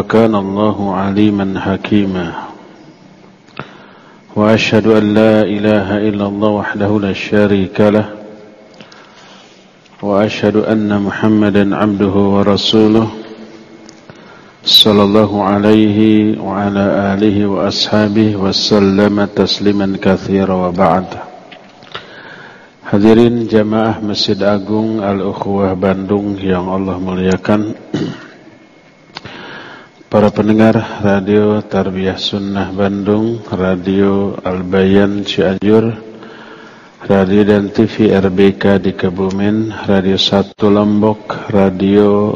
وكان الله عليما حكيما وأشهد أن لا إله إلا الله وحده لا شريك له وأشهد أن محمدا عبده ورسوله صلى الله عليه وعلى آله وأصحابه وسلم تسليما كثيرا وبعد Hadirin jamaah Masjid Agung Al-Ukhwah Bandung yang Allah muliakan Para pendengar Radio Tarbiyah Sunnah Bandung, Radio Al-Bayan Cianjur, Radio dan TV RBK di Kebumen, Radio Satu Lombok, Radio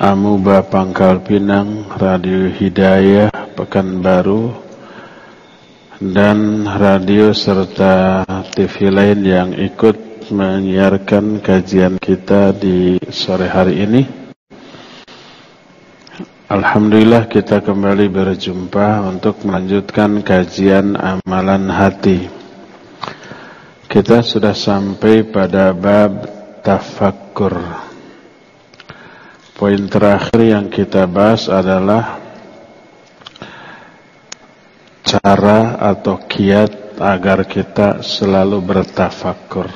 Amuba Pangkal Pinang, Radio Hidayah Pekanbaru, dan radio serta TV lain yang ikut menyiarkan kajian kita di sore hari ini. Alhamdulillah kita kembali berjumpa untuk melanjutkan kajian amalan hati. Kita sudah sampai pada bab tafakkur. Poin terakhir yang kita bahas adalah cara atau kiat agar kita selalu bertafakkur.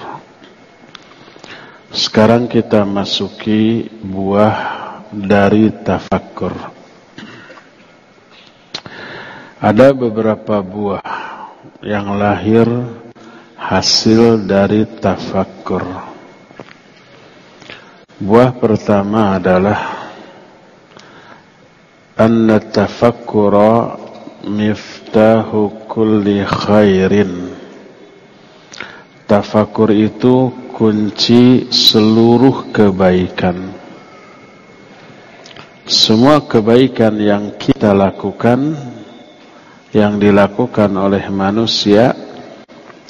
Sekarang kita masuki buah dari tafakkur. Ada beberapa buah yang lahir hasil dari tafakkur. Buah pertama adalah anna tafakkura miftahu kulli khairin. Tafakkur itu kunci seluruh kebaikan. Semua kebaikan yang kita lakukan Yang dilakukan oleh manusia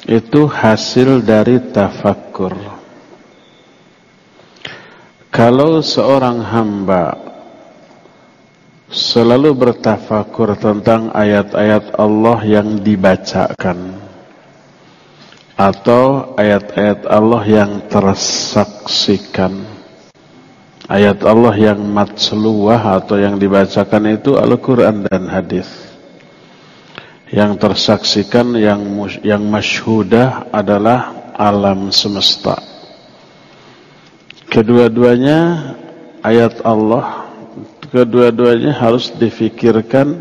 Itu hasil dari tafakkur. Kalau seorang hamba Selalu bertafakur tentang ayat-ayat Allah yang dibacakan Atau ayat-ayat Allah yang tersaksikan Ayat Allah yang matsluwah atau yang dibacakan itu Al-Quran dan hadis. Yang tersaksikan yang yang masyhudah adalah alam semesta. Kedua-duanya ayat Allah, kedua-duanya harus difikirkan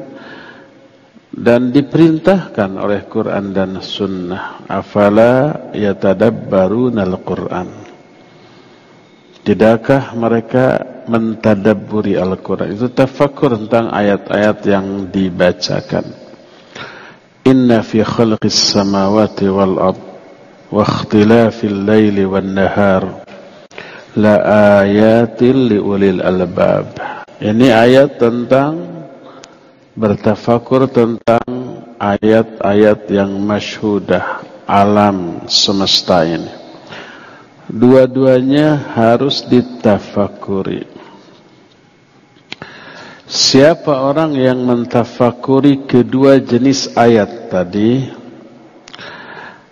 dan diperintahkan oleh Quran dan Sunnah. Afala yatadabbaruna al-Quran. Tidakkah mereka mentadaburi Al-Quran? Itu tafakur tentang ayat-ayat yang dibacakan. Inna fi khalqis samawati wal ard Wa ikhtilafil layli wal nahar La ayatil li ulil albab. Ini ayat tentang Bertafakur tentang ayat-ayat yang masyhudah Alam semesta ini Dua-duanya harus ditafakuri. Siapa orang yang mentafakuri kedua jenis ayat tadi,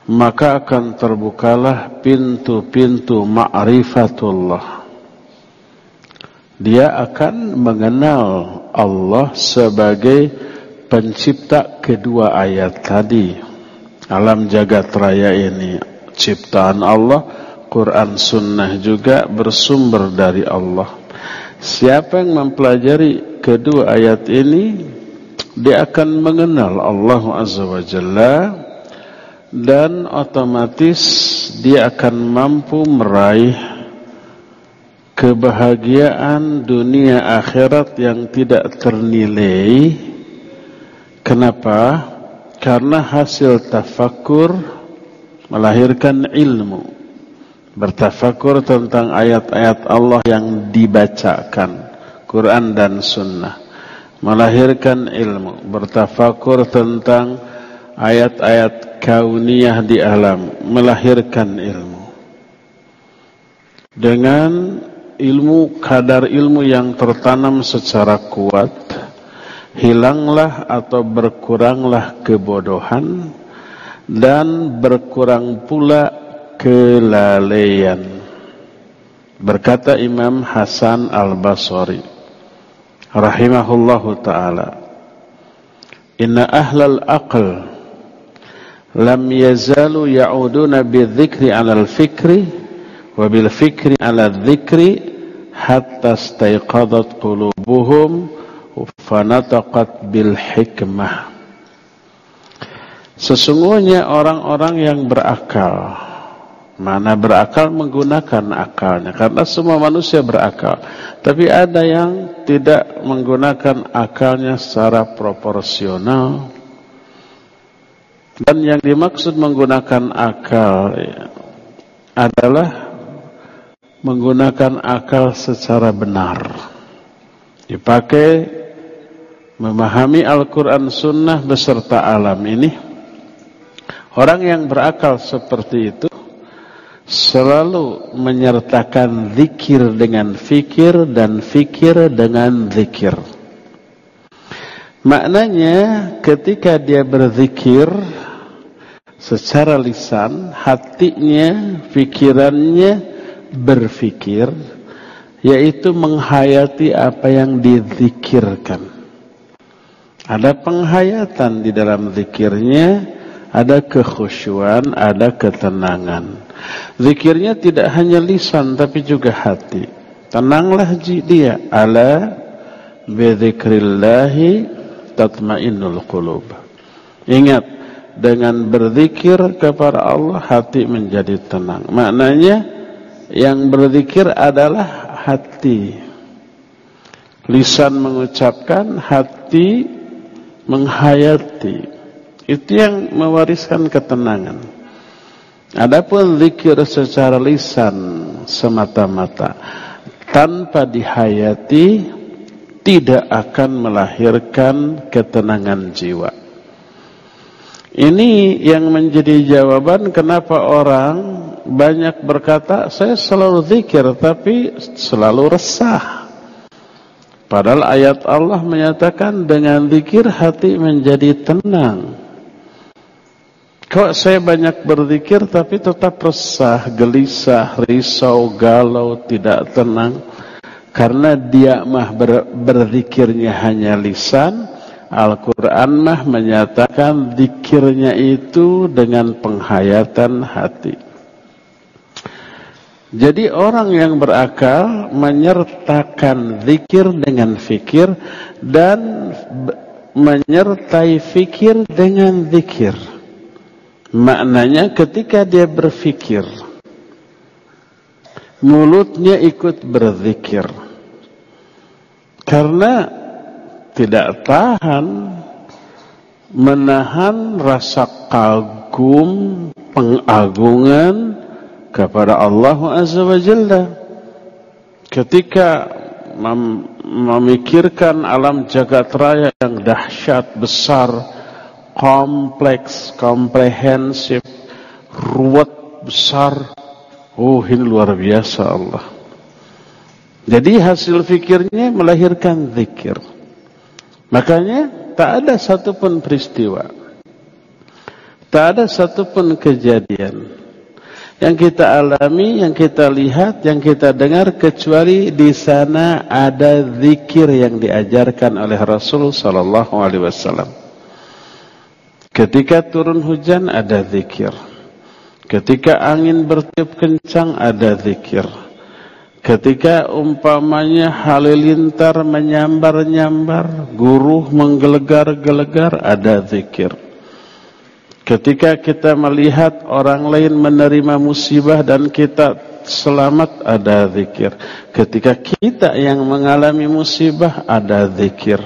maka akan terbukalah pintu-pintu ma'rifatullah. Dia akan mengenal Allah sebagai pencipta kedua ayat tadi. Alam jagat raya ini ciptaan Allah Quran Sunnah juga bersumber dari Allah. Siapa yang mempelajari kedua ayat ini, dia akan mengenal Allah Azza wa Jalla dan otomatis dia akan mampu meraih kebahagiaan dunia akhirat yang tidak ternilai. Kenapa? Karena hasil tafakur melahirkan ilmu bertafakur tentang ayat-ayat Allah yang dibacakan Quran dan Sunnah. Melahirkan ilmu bertafakur tentang ayat-ayat kauniyah di alam melahirkan ilmu. Dengan ilmu kadar ilmu yang tertanam secara kuat hilanglah atau berkuranglah kebodohan dan berkurang pula kelalaian. Berkata Imam Hasan Al-Basri rahimahullahu taala inna ahlal aql lam yazalu ya'uduna bidzikri 'ala al-fikri wa bil fikri 'ala dzikri hatta istayqadat qulubuhum fanataqat bil hikmah. Sesungguhnya orang-orang yang berakal Mana berakal menggunakan akalnya Karena semua manusia berakal. Tapi ada yang tidak menggunakan akalnya secara proporsional. Dan yang dimaksud menggunakan akal ya, Adalah Menggunakan akal secara benar. Dipakai Memahami Al-Quran Sunnah beserta alam ini. Orang yang berakal seperti itu selalu menyertakan zikir dengan fikir dan fikir dengan zikir. Maknanya ketika dia berzikir secara lisan, hatinya, pikirannya berfikir, yaitu menghayati apa yang dizikirkan. Ada penghayatan di dalam zikirnya, ada kekhusyuan, ada ketenangan. Zikirnya tidak hanya lisan tapi juga hati. Tenanglah dia ala bidzikrillahi tatmainnul qulub. Ingat dengan berzikir kepada Allah hati menjadi tenang. Maknanya yang berzikir adalah hati. Lisan mengucapkan, hati menghayati. Itu yang mewariskan ketenangan. Adapun zikir secara lisan semata-mata tanpa dihayati tidak akan melahirkan ketenangan jiwa. Ini yang menjadi jawaban kenapa orang banyak berkata saya selalu zikir tapi selalu resah. Padahal ayat Allah menyatakan dengan zikir hati menjadi tenang. Kok saya banyak berzikir tapi tetap resah, gelisah, risau, galau, tidak tenang. Karena dia mah ber, berzikirnya hanya lisan, Al-Quran mah menyatakan zikirnya itu dengan penghayatan hati. Jadi orang yang berakal menyertakan zikir dengan fikir dan menyertai fikir dengan zikir. Maknanya ketika dia berfikir mulutnya ikut berzikir. Karena tidak tahan menahan rasa kagum pengagungan kepada Allah Azza wa Jalla. Ketika mem memikirkan alam jagat raya yang dahsyat besar kompleks, komprehensif, ruwet, besar. Oh, ini luar biasa Allah. Jadi hasil fikirnya melahirkan zikir. Makanya tak ada satupun peristiwa. Tak ada satupun kejadian yang kita alami, yang kita lihat, yang kita dengar kecuali di sana ada zikir yang diajarkan oleh Rasul sallallahu alaihi wasallam. Ketika turun hujan ada zikir. Ketika angin bertiup kencang ada zikir. Ketika umpamanya halilintar menyambar-nyambar, guruh menggelegar-gelegar ada zikir. Ketika kita melihat orang lain menerima musibah dan kita selamat ada zikir. Ketika kita yang mengalami musibah ada zikir.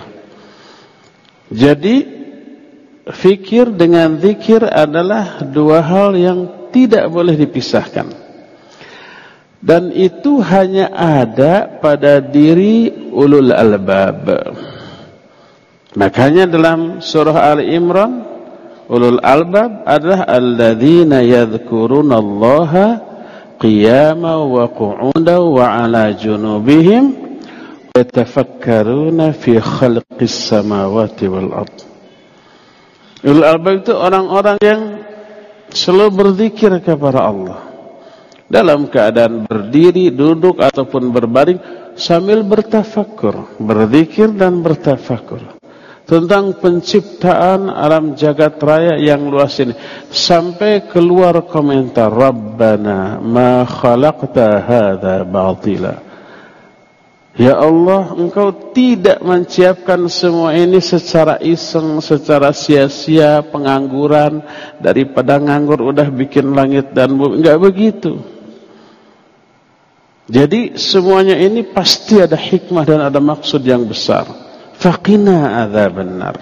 Jadi fikir dengan zikir adalah dua hal yang tidak boleh dipisahkan. dan itu hanya ada pada diri ulul albab makanya dalam surah Ali Imran ulul albab adalah alladzina yadhkuruna allaha qiyama wa qu'uda wa ala junubihim yatafakkaruna fi khalqis samawati wal ard ulul albab itu orang-orang yang selalu berzikir kepada Allah. Dalam keadaan berdiri, duduk ataupun berbaring sambil bertafakur, berzikir dan bertafakur tentang penciptaan alam jagat raya yang luas ini. Sampai keluar komentar Rabbana ma khalaqta hadza batila Ya Allah, engkau tidak menciptakan semua ini secara iseng, secara sia-sia, pengangguran, daripada nganggur udah bikin langit dan bumi. Enggak begitu. Jadi semuanya ini pasti ada hikmah dan ada maksud yang besar. Faqina adzaban nar.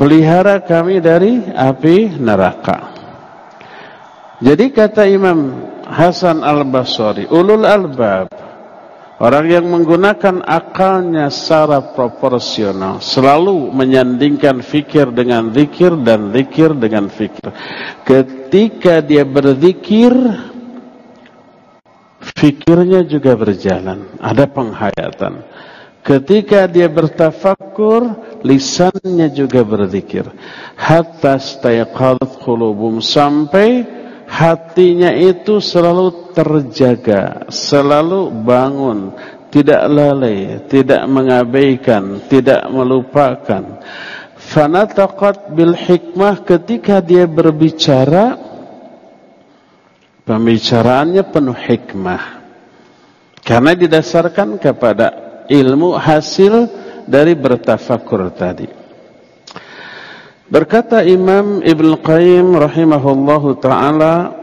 Pelihara kami dari api neraka. Jadi kata Imam Hasan Al-Basri, ulul albab Orang yang menggunakan akalnya secara proporsional selalu menyandingkan fikir dengan zikir dan zikir dengan fikir. Ketika dia berzikir, fikirnya juga berjalan, ada penghayatan. Ketika dia bertafakur, lisannya juga berzikir. Hatta stayqadat qulubum sampai hatinya itu selalu terjaga, selalu bangun, tidak lalai, tidak mengabaikan, tidak melupakan. Fanataqat bil hikmah ketika dia berbicara pembicaraannya penuh hikmah. Karena didasarkan kepada ilmu hasil dari bertafakur tadi. Berkata Imam Ibn Qayyim rahimahullahu taala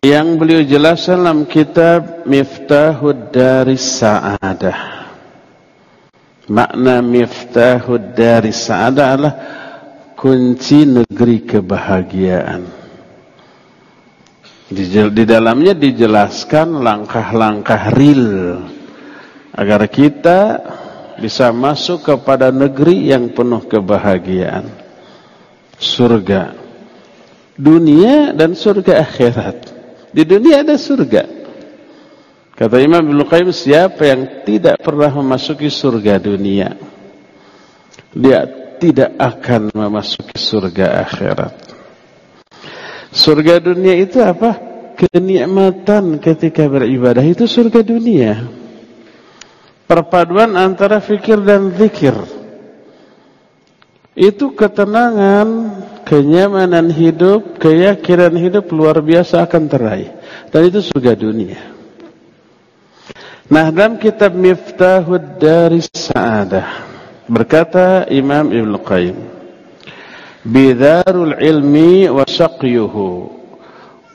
yang beliau jelaskan dalam kitab Miftahud Daris Sa'adah. Makna Miftahud Daris Sa'adah adalah kunci negeri kebahagiaan. Di, di dalamnya dijelaskan langkah-langkah real agar kita bisa masuk kepada negeri yang penuh kebahagiaan. Surga. Dunia dan surga akhirat. Di dunia ada surga. Kata Imam Ibn Qayyim, siapa yang tidak pernah memasuki surga dunia, dia tidak akan memasuki surga akhirat. Surga dunia itu apa? Kenikmatan ketika beribadah itu surga dunia perpaduan antara fikir dan zikir. Itu ketenangan, kenyamanan hidup, keyakinan hidup luar biasa akan teraih. Dan itu surga dunia. Nah dalam kitab Miftahud Dari Sa'adah berkata Imam Ibn Qayyim Bidarul ilmi wa syaqyuhu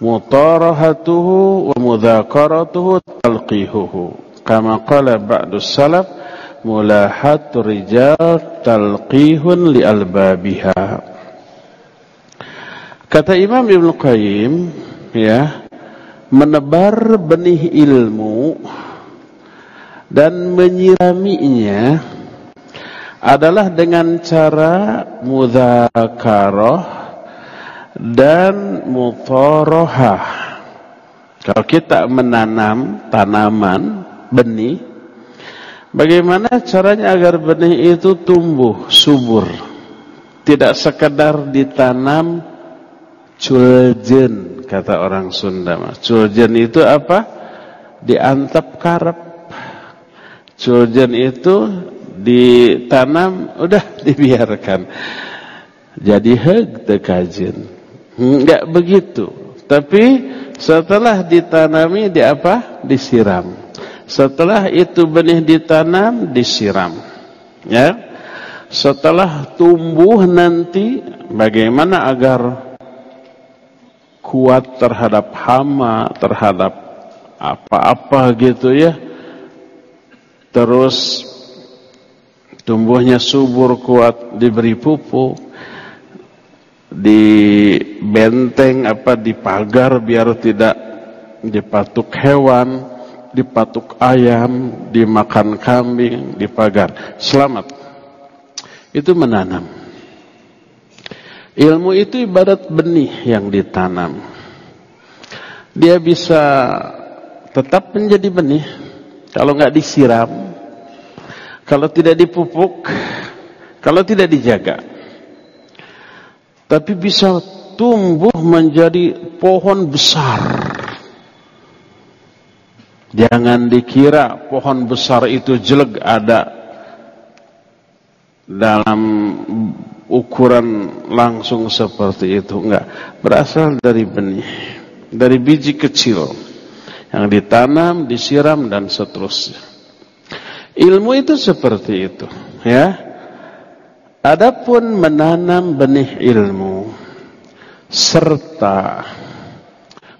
mutarahatuhu wa mudhakaratuhu talqihuhu kama qala ba'du salaf mulahat rijal talqihun li albabiha kata Imam Ibn Qayyim ya menebar benih ilmu dan menyiraminya adalah dengan cara mudzakarah dan mutorohah. Kalau kita menanam tanaman, benih. Bagaimana caranya agar benih itu tumbuh subur? Tidak sekedar ditanam culjen kata orang Sunda culjen itu apa? Diantap karep. Culjen itu ditanam udah dibiarkan. Jadi heg tekajen enggak begitu. Tapi setelah ditanami di apa? Disiram setelah itu benih ditanam, disiram. Ya. Setelah tumbuh nanti bagaimana agar kuat terhadap hama, terhadap apa-apa gitu ya. Terus tumbuhnya subur kuat diberi pupuk. di benteng apa di pagar biar tidak dipatuk hewan, dipatuk ayam, dimakan kambing, di pagar. Selamat. Itu menanam. Ilmu itu ibarat benih yang ditanam. Dia bisa tetap menjadi benih kalau nggak disiram, kalau tidak dipupuk, kalau tidak dijaga. Tapi bisa tumbuh menjadi pohon besar. Jangan dikira pohon besar itu jelek ada dalam ukuran langsung seperti itu. Enggak. Berasal dari benih dari biji kecil yang ditanam disiram dan seterusnya. Ilmu itu seperti itu ya. Adapun menanam benih ilmu serta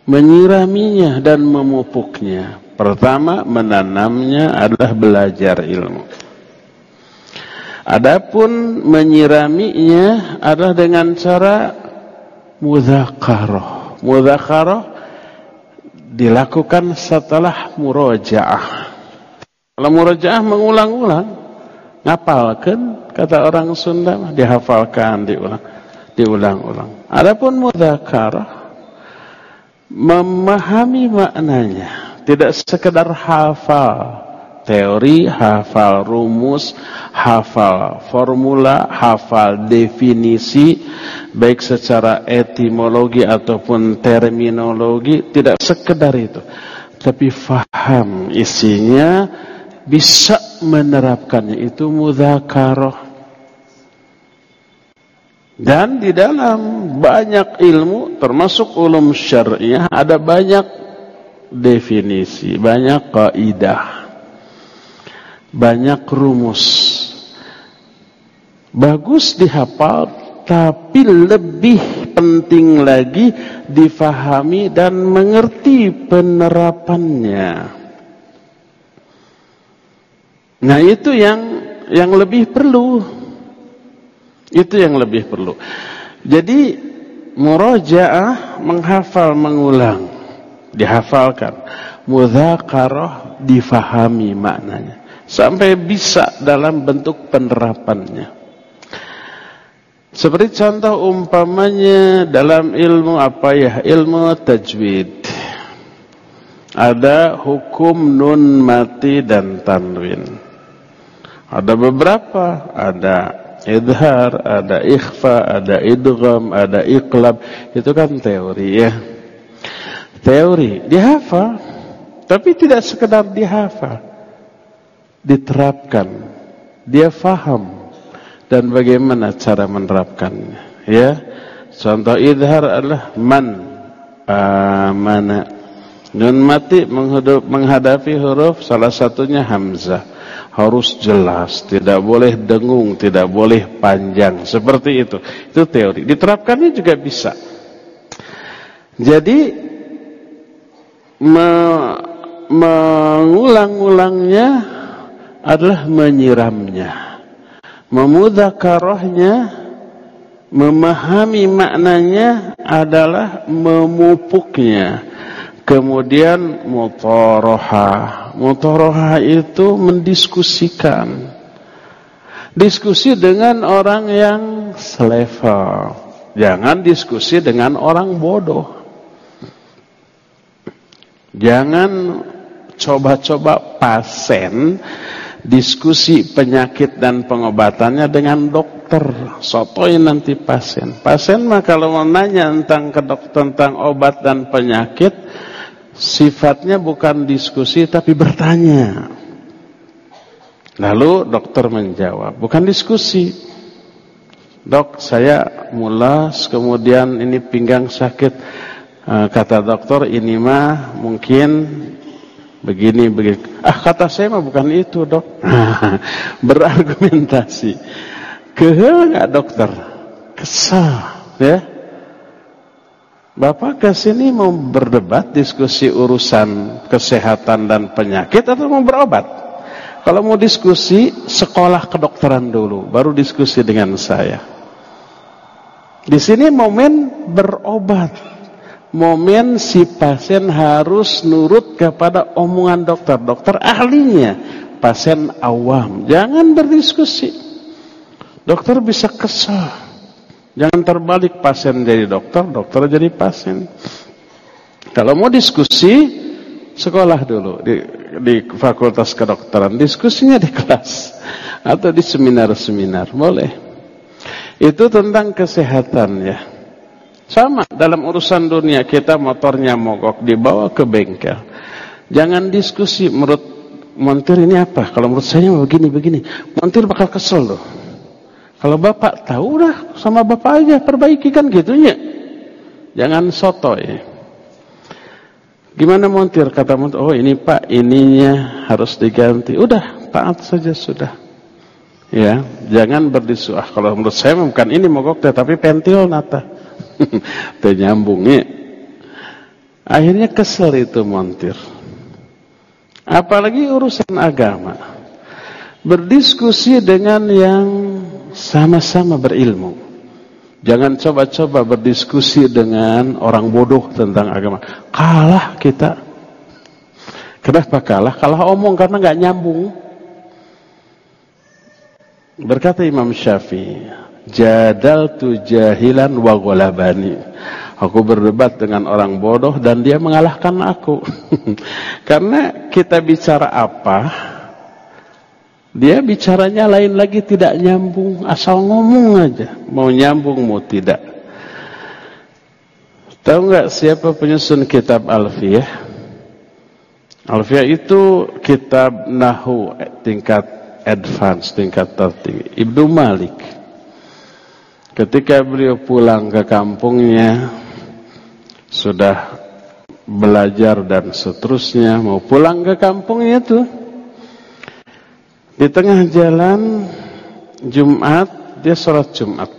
menyiraminya dan memupuknya. Pertama menanamnya adalah belajar ilmu. Adapun menyiraminya adalah dengan cara mudzakarah. Mudzakarah dilakukan setelah murojaah. Kalau murojaah mengulang-ulang, ngapalkan Kata orang Sunda dihafalkan, diulang, diulang-ulang. Adapun mudzakarah memahami maknanya, tidak sekedar hafal teori, hafal rumus, hafal formula, hafal definisi, baik secara etimologi ataupun terminologi, tidak sekedar itu. Tapi faham isinya, bisa menerapkannya, itu mudzakarah. Dan di dalam banyak ilmu termasuk ulum syariah ada banyak definisi, banyak kaidah. Banyak rumus. Bagus dihafal tapi lebih penting lagi difahami dan mengerti penerapannya. Nah, itu yang yang lebih perlu itu yang lebih perlu. Jadi murojaah menghafal mengulang, dihafalkan. Mudzakarah difahami maknanya sampai bisa dalam bentuk penerapannya. Seperti contoh umpamanya dalam ilmu apa ya? Ilmu tajwid. Ada hukum nun mati dan tanwin. Ada beberapa, ada idhar, ada ikhfa, ada idgham, ada iqlab. Itu kan teori ya. Teori dihafal, tapi tidak sekedar dihafal. Diterapkan. Dia faham dan bagaimana cara menerapkannya, ya. Contoh idhar adalah man amana. Nun mati menghadapi huruf salah satunya hamzah harus jelas, tidak boleh dengung, tidak boleh panjang. Seperti itu. Itu teori. Diterapkannya juga bisa. Jadi me, mengulang-ulangnya adalah menyiramnya. Memudakarohnya, memahami maknanya adalah memupuknya. Kemudian mutoroha Mutoroha itu mendiskusikan. Diskusi dengan orang yang selevel. Jangan diskusi dengan orang bodoh. Jangan coba-coba pasien diskusi penyakit dan pengobatannya dengan dokter. Sotoy nanti pasien. Pasien mah kalau mau nanya tentang ke dokter tentang obat dan penyakit, sifatnya bukan diskusi tapi bertanya. Lalu dokter menjawab, bukan diskusi. Dok, saya mulas, kemudian ini pinggang sakit. Eh, kata dokter, ini mah mungkin begini, begini. Ah, kata saya mah bukan itu, dok. Berargumentasi. Kehel nggak dokter? Kesal, ya. Bapak ke sini mau berdebat diskusi urusan kesehatan dan penyakit atau mau berobat? Kalau mau diskusi, sekolah kedokteran dulu, baru diskusi dengan saya. Di sini momen berobat. Momen si pasien harus nurut kepada omongan dokter. Dokter ahlinya, pasien awam. Jangan berdiskusi. Dokter bisa kesal. Jangan terbalik pasien jadi dokter, dokter jadi pasien. Kalau mau diskusi, sekolah dulu di, di fakultas kedokteran. Diskusinya di kelas atau di seminar-seminar. Boleh. Itu tentang kesehatan ya. Sama dalam urusan dunia kita motornya mogok dibawa ke bengkel. Jangan diskusi menurut montir ini apa? Kalau menurut saya begini-begini. Montir bakal kesel loh. Kalau bapak tahu dah sama bapak aja perbaiki kan gitunya. Jangan soto ya. Gimana montir? Kata montir, oh ini pak ininya harus diganti. Udah taat saja sudah. Ya, jangan berdisuah. Kalau menurut saya bukan ini mogok tapi pentil nata. Ternyambungnya. Akhirnya kesel itu montir. Apalagi urusan agama. Berdiskusi dengan yang sama-sama berilmu. Jangan coba-coba berdiskusi dengan orang bodoh tentang agama. Kalah kita. Kenapa kalah? Kalah omong karena nggak nyambung. Berkata Imam Syafi'i, jadal tu jahilan wa ghalabani. Aku berdebat dengan orang bodoh dan dia mengalahkan aku. Karena kita bicara apa, dia bicaranya lain lagi tidak nyambung, asal ngomong aja, mau nyambung mau tidak. Tahu nggak siapa penyusun kitab Alfiyah? Alfiyah itu kitab nahu tingkat advance tingkat tertinggi Ibnu Malik ketika beliau pulang ke kampungnya sudah belajar dan seterusnya mau pulang ke kampungnya tuh di tengah jalan Jumat dia sholat Jumat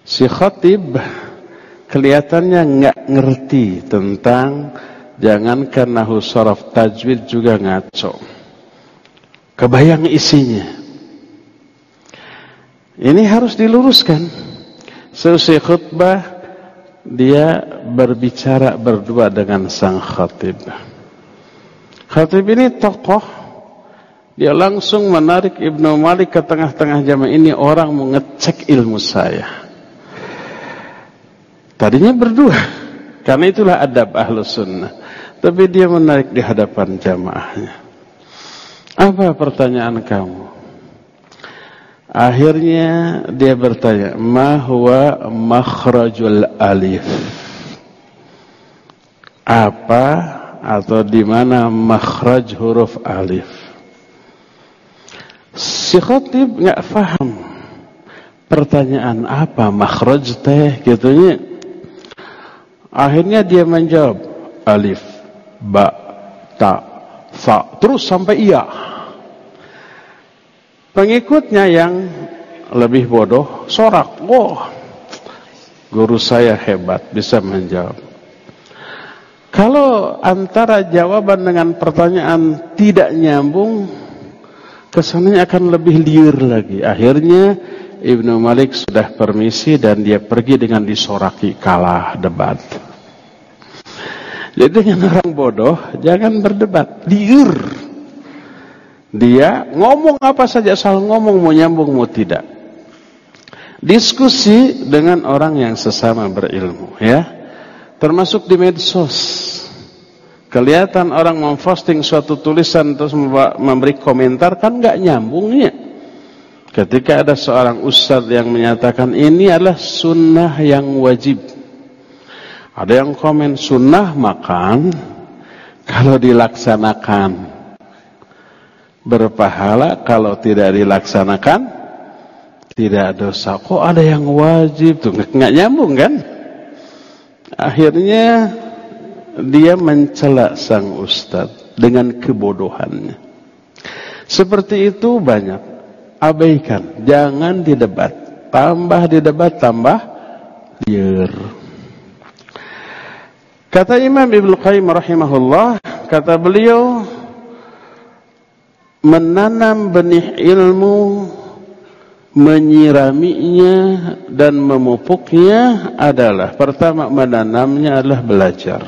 si khatib kelihatannya nggak ngerti tentang jangankan nahu sorof tajwid juga ngaco Kebayang isinya. Ini harus diluruskan. Selesai khutbah, dia berbicara berdua dengan sang khatib. Khatib ini tokoh, dia langsung menarik Ibnu Malik ke tengah-tengah jamaah ini orang mau ngecek ilmu saya. Tadinya berdua, karena itulah adab ahlus sunnah. Tapi dia menarik di hadapan jamaahnya. Apa pertanyaan kamu? Akhirnya dia bertanya, "Ma huwa makhrajul alif?" Apa atau di mana makhraj huruf alif? Si khatib enggak faham. Pertanyaan apa makhraj teh gitunya. Akhirnya dia menjawab, alif, ba, ta, fa terus sampai iya pengikutnya yang lebih bodoh sorak. Wah guru saya hebat bisa menjawab. Kalau antara jawaban dengan pertanyaan tidak nyambung kesannya akan lebih liar lagi. Akhirnya Ibnu Malik sudah permisi dan dia pergi dengan disoraki kalah debat. Jadi dengan orang bodoh jangan berdebat, liur. Dia ngomong apa saja asal ngomong mau nyambung mau tidak. Diskusi dengan orang yang sesama berilmu ya. Termasuk di medsos. Kelihatan orang memposting suatu tulisan terus memberi komentar kan nggak nyambungnya. Ketika ada seorang ustadz yang menyatakan ini adalah sunnah yang wajib ada yang komen sunnah makan kalau dilaksanakan berpahala kalau tidak dilaksanakan tidak dosa. Kok ada yang wajib tuh nggak nyambung kan? Akhirnya dia mencela sang ustadz dengan kebodohannya. Seperti itu banyak. Abaikan, jangan didebat. Tambah didebat tambah liar. Kata Imam Ibnu Qayyim rahimahullah, kata beliau menanam benih ilmu menyiraminya dan memupuknya adalah pertama menanamnya adalah belajar.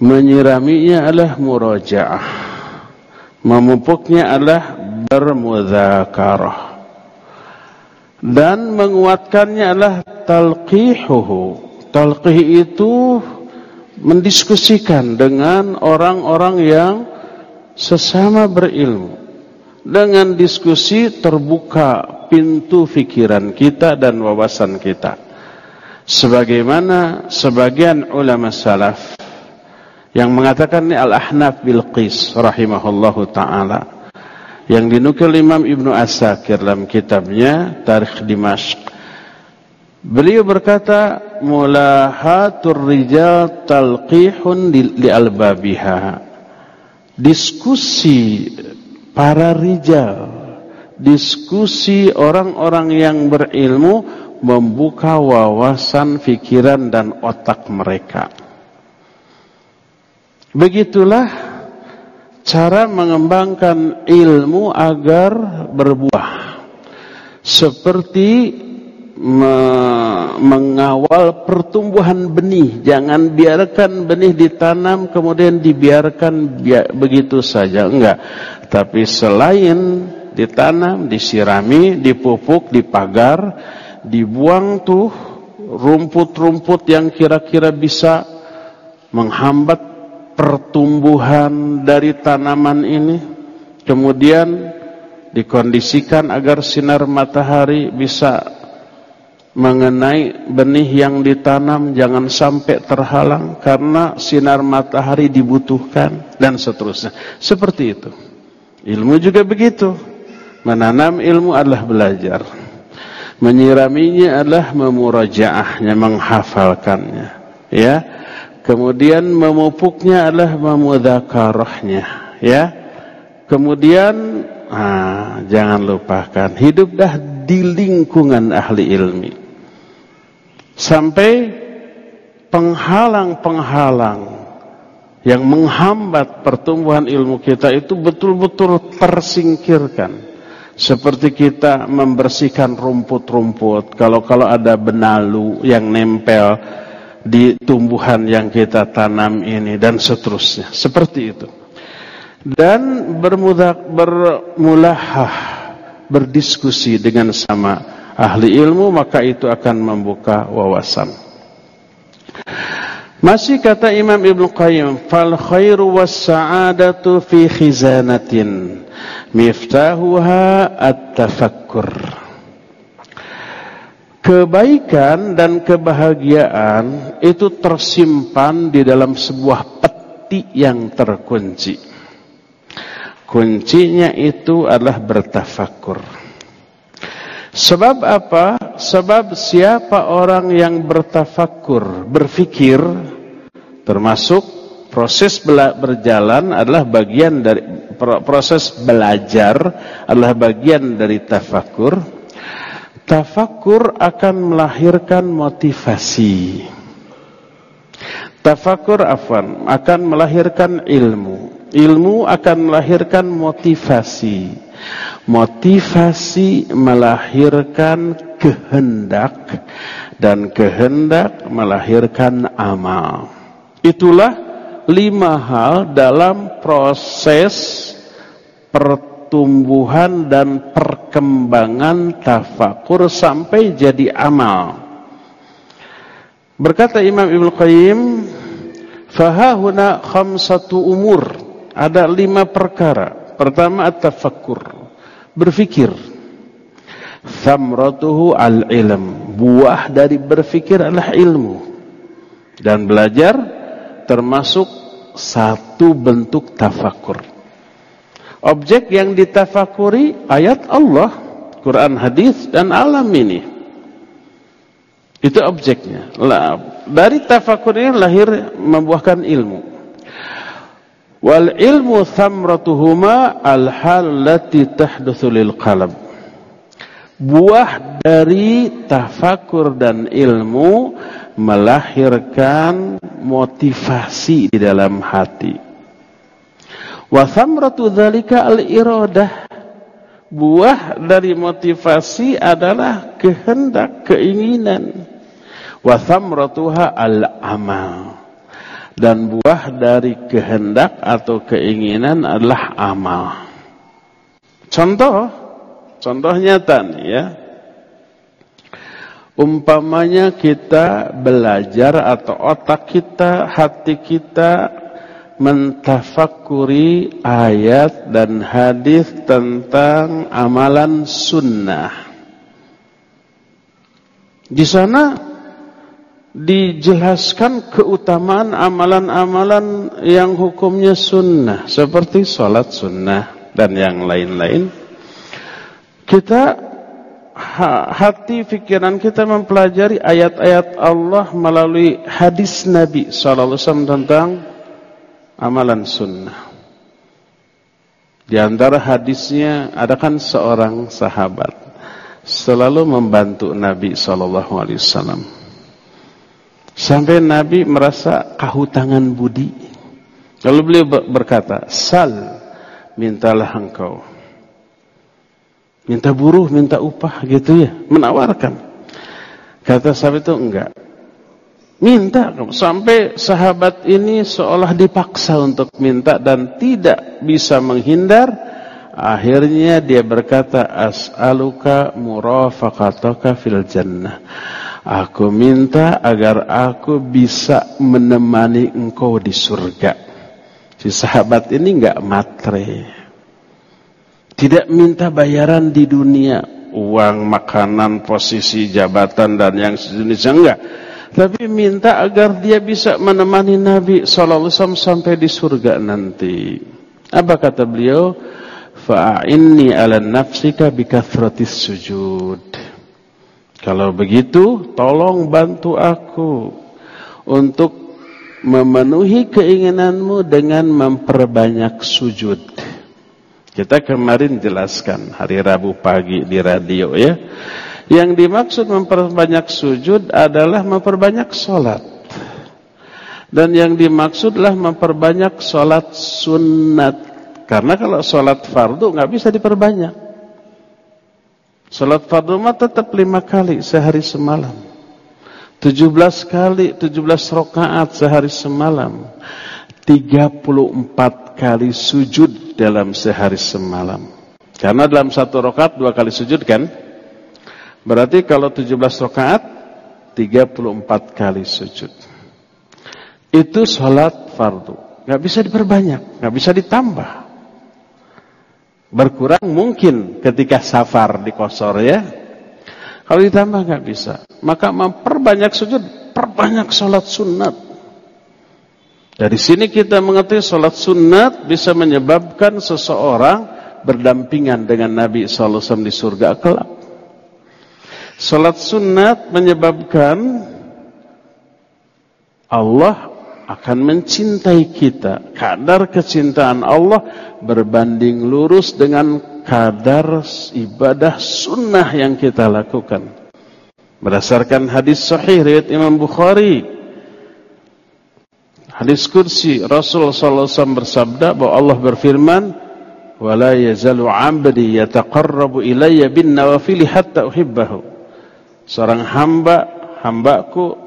Menyiraminya adalah murajaah. Memupuknya adalah bermudzakarah. Dan menguatkannya adalah talqihuhu. Talqih itu mendiskusikan dengan orang-orang yang sesama berilmu dengan diskusi terbuka pintu fikiran kita dan wawasan kita. Sebagaimana sebagian ulama salaf yang mengatakan ini Al-Ahnaf bil Qis rahimahullahu taala yang dinukil Imam Ibnu Asakir dalam kitabnya Tarikh Dimashq. Beliau berkata mulahatur rijal talqihun li albabiha. Diskusi para rijal, diskusi orang-orang yang berilmu membuka wawasan pikiran dan otak mereka. Begitulah cara mengembangkan ilmu agar berbuah. Seperti me mengawal pertumbuhan benih. Jangan biarkan benih ditanam kemudian dibiarkan bi begitu saja. Enggak. Tapi selain ditanam, disirami, dipupuk, dipagar, dibuang tuh rumput-rumput yang kira-kira bisa menghambat pertumbuhan dari tanaman ini. Kemudian dikondisikan agar sinar matahari bisa mengenai benih yang ditanam jangan sampai terhalang karena sinar matahari dibutuhkan dan seterusnya. Seperti itu. Ilmu juga begitu. Menanam ilmu adalah belajar. Menyiraminya adalah memurajaahnya, menghafalkannya. Ya. Kemudian memupuknya adalah memudzakarahnya, ya. Kemudian ah, jangan lupakan hidup dah di lingkungan ahli ilmi. Sampai penghalang-penghalang yang menghambat pertumbuhan ilmu kita itu betul-betul tersingkirkan. Seperti kita membersihkan rumput-rumput. Kalau-kalau ada benalu yang nempel di tumbuhan yang kita tanam ini dan seterusnya. Seperti itu. Dan bermudah bermulahah berdiskusi dengan sama ahli ilmu maka itu akan membuka wawasan. Masih kata Imam Ibn Qayyim, fal khairu was sa'adatu fi khizanatin miftahuha at-tafakkur. Kebaikan dan kebahagiaan itu tersimpan di dalam sebuah peti yang terkunci. Kuncinya itu adalah bertafakur. Sebab apa? Sebab siapa orang yang bertafakur, berfikir, termasuk proses berjalan adalah bagian dari proses belajar adalah bagian dari tafakur. Tafakur akan melahirkan motivasi. Tafakur afan akan melahirkan ilmu. Ilmu akan melahirkan motivasi. Motivasi melahirkan kehendak dan kehendak melahirkan amal. Itulah lima hal dalam proses pertumbuhan dan perkembangan tafakur sampai jadi amal. Berkata Imam Ibn Qayyim, Fahahuna khamsatu umur. Ada lima perkara. Pertama, at-tafakkur. Berfikir Thamratuhu al-ilm. Buah dari berfikir adalah ilmu. Dan belajar termasuk satu bentuk tafakur. Objek yang ditafakuri ayat Allah, Quran hadis dan alam ini. Itu objeknya. Dari tafakur ini lahir membuahkan ilmu. Wal ilmu thamratuhuma al-hal lati tahdutsu lil qalb buah dari tafakur dan ilmu melahirkan motivasi di dalam hati. Wa thamratu dzalika al-iradah. buah dari motivasi adalah kehendak, keinginan. Wa thamratuha al-amal. Dan buah dari kehendak atau keinginan adalah amal. Contoh, contoh nyata nih ya. Umpamanya kita belajar atau otak kita, hati kita mentafakuri ayat dan hadis tentang amalan sunnah. Di sana dijelaskan keutamaan amalan-amalan yang hukumnya sunnah seperti sholat sunnah dan yang lain-lain. Kita hati pikiran kita mempelajari ayat-ayat Allah melalui hadis Nabi wasallam tentang amalan sunnah. Di antara hadisnya ada kan seorang sahabat selalu membantu Nabi wasallam. Sampai Nabi merasa kahutangan budi. Lalu beliau berkata, "Sal, mintalah engkau." Minta buruh, minta upah gitu ya, menawarkan. Kata sahabat itu enggak. Minta sampai sahabat ini seolah dipaksa untuk minta dan tidak bisa menghindar. Akhirnya dia berkata, As'aluka murafaqataka fil jannah. Aku minta agar aku bisa menemani engkau di surga. Si sahabat ini enggak matre. Tidak minta bayaran di dunia. Uang, makanan, posisi, jabatan, dan yang sejenisnya enggak tapi minta agar dia bisa menemani Nabi wasallam sampai di surga nanti. Apa kata beliau? Fa'inni 'ala nafsika bikathratis sujud. Kalau begitu, tolong bantu aku untuk memenuhi keinginanmu dengan memperbanyak sujud. Kita kemarin jelaskan hari Rabu pagi di radio ya. Yang dimaksud memperbanyak sujud adalah memperbanyak sholat. Dan yang dimaksudlah memperbanyak sholat sunat. Karena kalau sholat fardu nggak bisa diperbanyak. Sholat fardu mah tetap lima kali sehari semalam. Tujuh belas kali, tujuh belas rokaat sehari semalam. Tiga puluh empat kali sujud dalam sehari semalam. Karena dalam satu rokaat dua kali sujud kan? Berarti kalau 17 rakaat 34 kali sujud. Itu sholat fardu. Gak bisa diperbanyak, gak bisa ditambah. Berkurang mungkin ketika safar di kosor ya. Kalau ditambah gak bisa. Maka memperbanyak sujud, perbanyak sholat sunat. Dari sini kita mengerti sholat sunat bisa menyebabkan seseorang berdampingan dengan Nabi SAW di surga kelak. Salat sunat menyebabkan Allah akan mencintai kita. Kadar kecintaan Allah berbanding lurus dengan kadar ibadah sunnah yang kita lakukan. Berdasarkan hadis sahih riwayat Imam Bukhari. Hadis kursi Rasul sallallahu alaihi wasallam bersabda bahwa Allah berfirman, "Wa la yazalu 'abdi yataqarrabu ilayya bin nawafil hatta uhibbahu." Seorang hamba, hambaku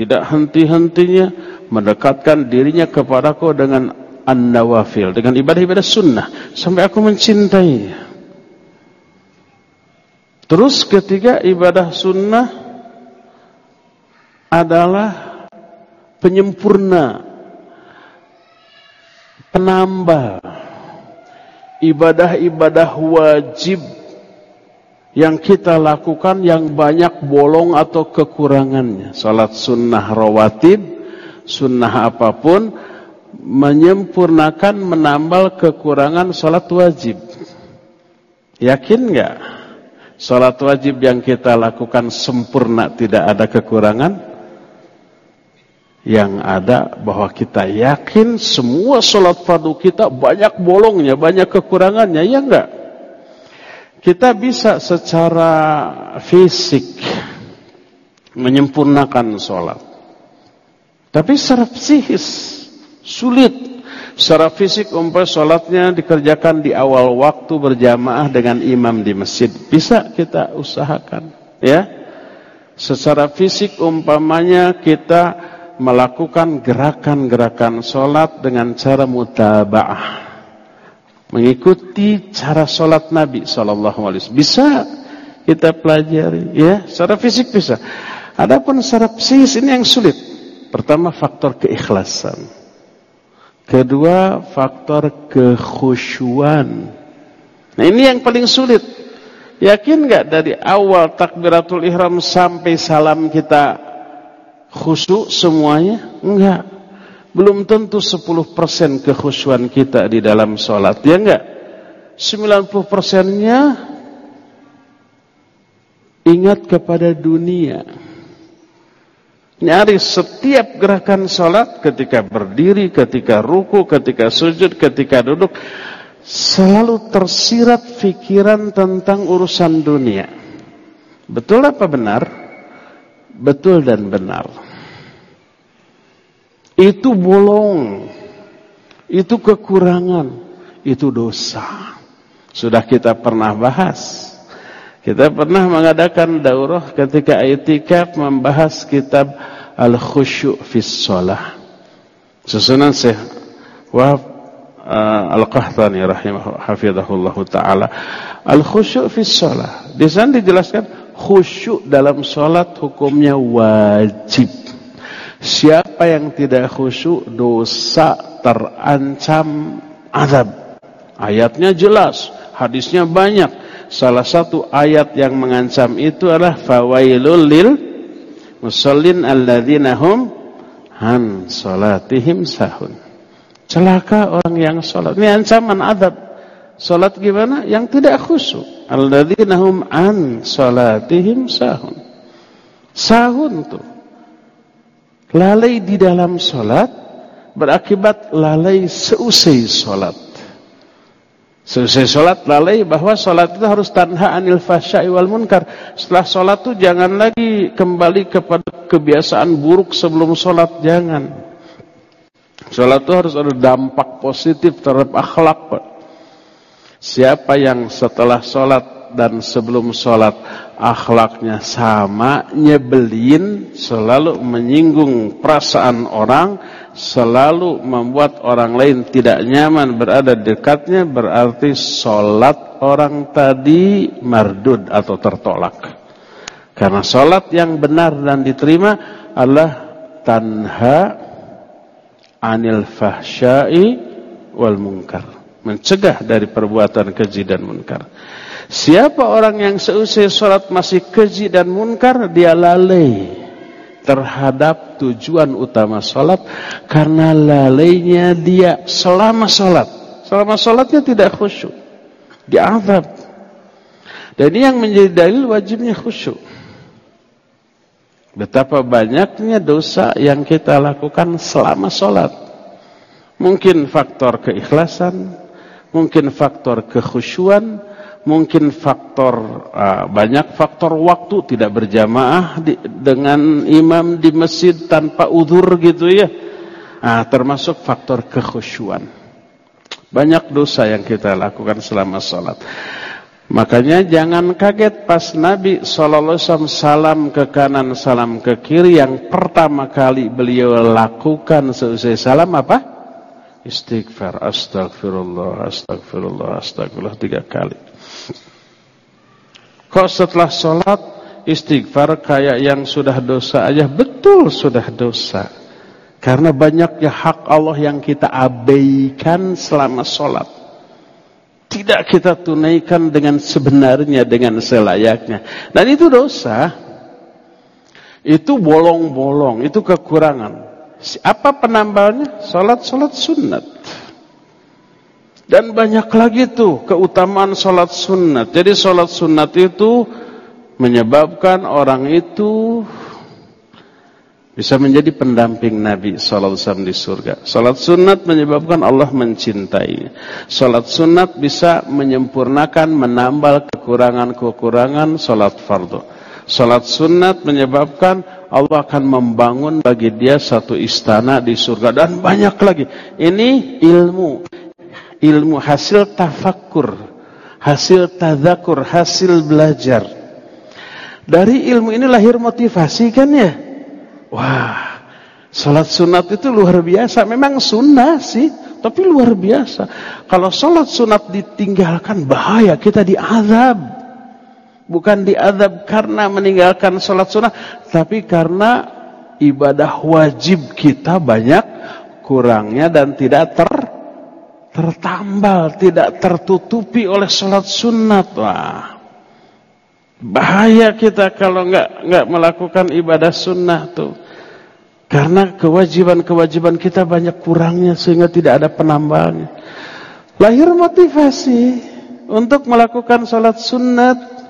tidak henti-hentinya mendekatkan dirinya kepadaku dengan an-nawafil, dengan ibadah-ibadah sunnah sampai aku mencintainya. Terus ketiga ibadah sunnah adalah penyempurna, penambah ibadah-ibadah wajib yang kita lakukan yang banyak bolong atau kekurangannya. Salat sunnah rawatib, sunnah apa pun, menyempurnakan, menambal kekurangan salat wajib. Yakin enggak? Salat wajib yang kita lakukan sempurna, tidak ada kekurangan? Yang ada bahwa kita yakin semua salat fardu kita banyak bolongnya, banyak kekurangannya, ya enggak? Kita bisa secara fisik menyempurnakan sholat. Tapi secara psikis sulit. Secara fisik umpah sholatnya dikerjakan di awal waktu berjamaah dengan imam di masjid. Bisa kita usahakan. Ya. Secara fisik umpamanya kita melakukan gerakan-gerakan sholat dengan cara mutaba'ah. Mengikuti cara sholat Nabi Wasallam. Bisa kita pelajari. Ya. Secara fisik bisa. Adapun secara psikis ini yang sulit. Pertama faktor keikhlasan. Kedua, faktor kekhusyuan. Nah, ini yang paling sulit. Yakin nggak dari awal takbiratul ihram sampai salam kita khusyuk semuanya? Enggak. Belum tentu 10% kekhusyuan kita di dalam sholat. Ya enggak? 90 persennya ingat kepada dunia. Nyaris setiap gerakan sholat ketika berdiri, ketika ruku, ketika sujud, ketika duduk selalu tersirat pikiran tentang urusan dunia. Betul apa benar? Betul dan benar. Itu bolong. Itu kekurangan. Itu dosa. Sudah kita pernah bahas. Kita pernah mengadakan daurah ketika itikaf membahas kitab Al-Khusyu' fi Shalah. Susunan Syekh Wahab uh, Al-Qahtani rahimahu hafizahullah taala. Al-Khusyu' fi Shalah. Di sana dijelaskan khusyuk dalam salat hukumnya wajib. Siapa yang tidak khusyuk dosa terancam azab. Ayatnya jelas, hadisnya banyak. Salah satu ayat yang mengancam itu adalah fawailul lil musallin alladzina hum han salatihim sahun. Celaka orang yang salat. Ini ancaman adab. Salat gimana? Yang tidak khusyuk. Alladzina hum an salatihim sahun. Sahun tuh. Lalai di dalam salat berakibat lalai seusai salat. Selesai sholat lalai bahwa sholat itu harus tanha anil fahsya'i wal munkar. Setelah sholat itu jangan lagi kembali kepada kebiasaan buruk sebelum sholat. Jangan. Sholat itu harus ada dampak positif terhadap akhlak. Siapa yang setelah sholat dan sebelum sholat akhlaknya sama, nyebelin, selalu menyinggung perasaan orang, selalu membuat orang lain tidak nyaman berada dekatnya berarti solat orang tadi mardud atau tertolak. Karena solat yang benar dan diterima adalah tanha anil fahsyai wal munkar. Mencegah dari perbuatan keji dan munkar. Siapa orang yang seusai solat masih keji dan munkar, dia lalai terhadap tujuan utama sholat karena lalainya dia selama sholat. Selama sholatnya tidak khusyuk. Diazab. Dan ini yang menjadi dalil wajibnya khusyuk. Betapa banyaknya dosa yang kita lakukan selama sholat. Mungkin faktor keikhlasan, mungkin faktor kekhusyuan, mungkin faktor uh, banyak faktor waktu tidak berjamaah di, dengan imam di masjid tanpa udur gitu ya. Nah, termasuk faktor kekhusyuan. Banyak dosa yang kita lakukan selama sholat. Makanya jangan kaget pas Nabi SAW salam ke kanan, salam ke kiri. Yang pertama kali beliau lakukan selesai salam apa? Istighfar, astagfirullah, astagfirullah, astagfirullah tiga kali. Kok setelah sholat istighfar kayak yang sudah dosa aja? Betul sudah dosa. Karena banyaknya hak Allah yang kita abaikan selama sholat. Tidak kita tunaikan dengan sebenarnya, dengan selayaknya. Dan itu dosa. Itu bolong-bolong, itu kekurangan. Apa penambalnya? Sholat-sholat sunat. Dan banyak lagi tuh keutamaan sholat sunat. Jadi sholat sunat itu menyebabkan orang itu bisa menjadi pendamping Nabi Sallallahu Alaihi di surga. Salat sunat menyebabkan Allah mencintai. Salat sunat bisa menyempurnakan, menambal kekurangan-kekurangan salat fardu. Salat sunat menyebabkan Allah akan membangun bagi dia satu istana di surga dan banyak lagi. Ini ilmu. Ilmu hasil tafakkur, hasil tadakur, hasil belajar. Dari ilmu ini lahir motivasi kan ya? Wah, salat sunat itu luar biasa. Memang sunnah sih, tapi luar biasa. Kalau salat sunat ditinggalkan bahaya, kita diazab. Bukan diadab karena meninggalkan sholat sunnah, tapi karena ibadah wajib kita banyak kurangnya dan tidak ter tertambal, tidak tertutupi oleh sholat sunat. Wah, bahaya kita kalau nggak nggak melakukan ibadah sunnah tuh. Karena kewajiban-kewajiban kita banyak kurangnya sehingga tidak ada penambahannya. Lahir motivasi untuk melakukan sholat sunat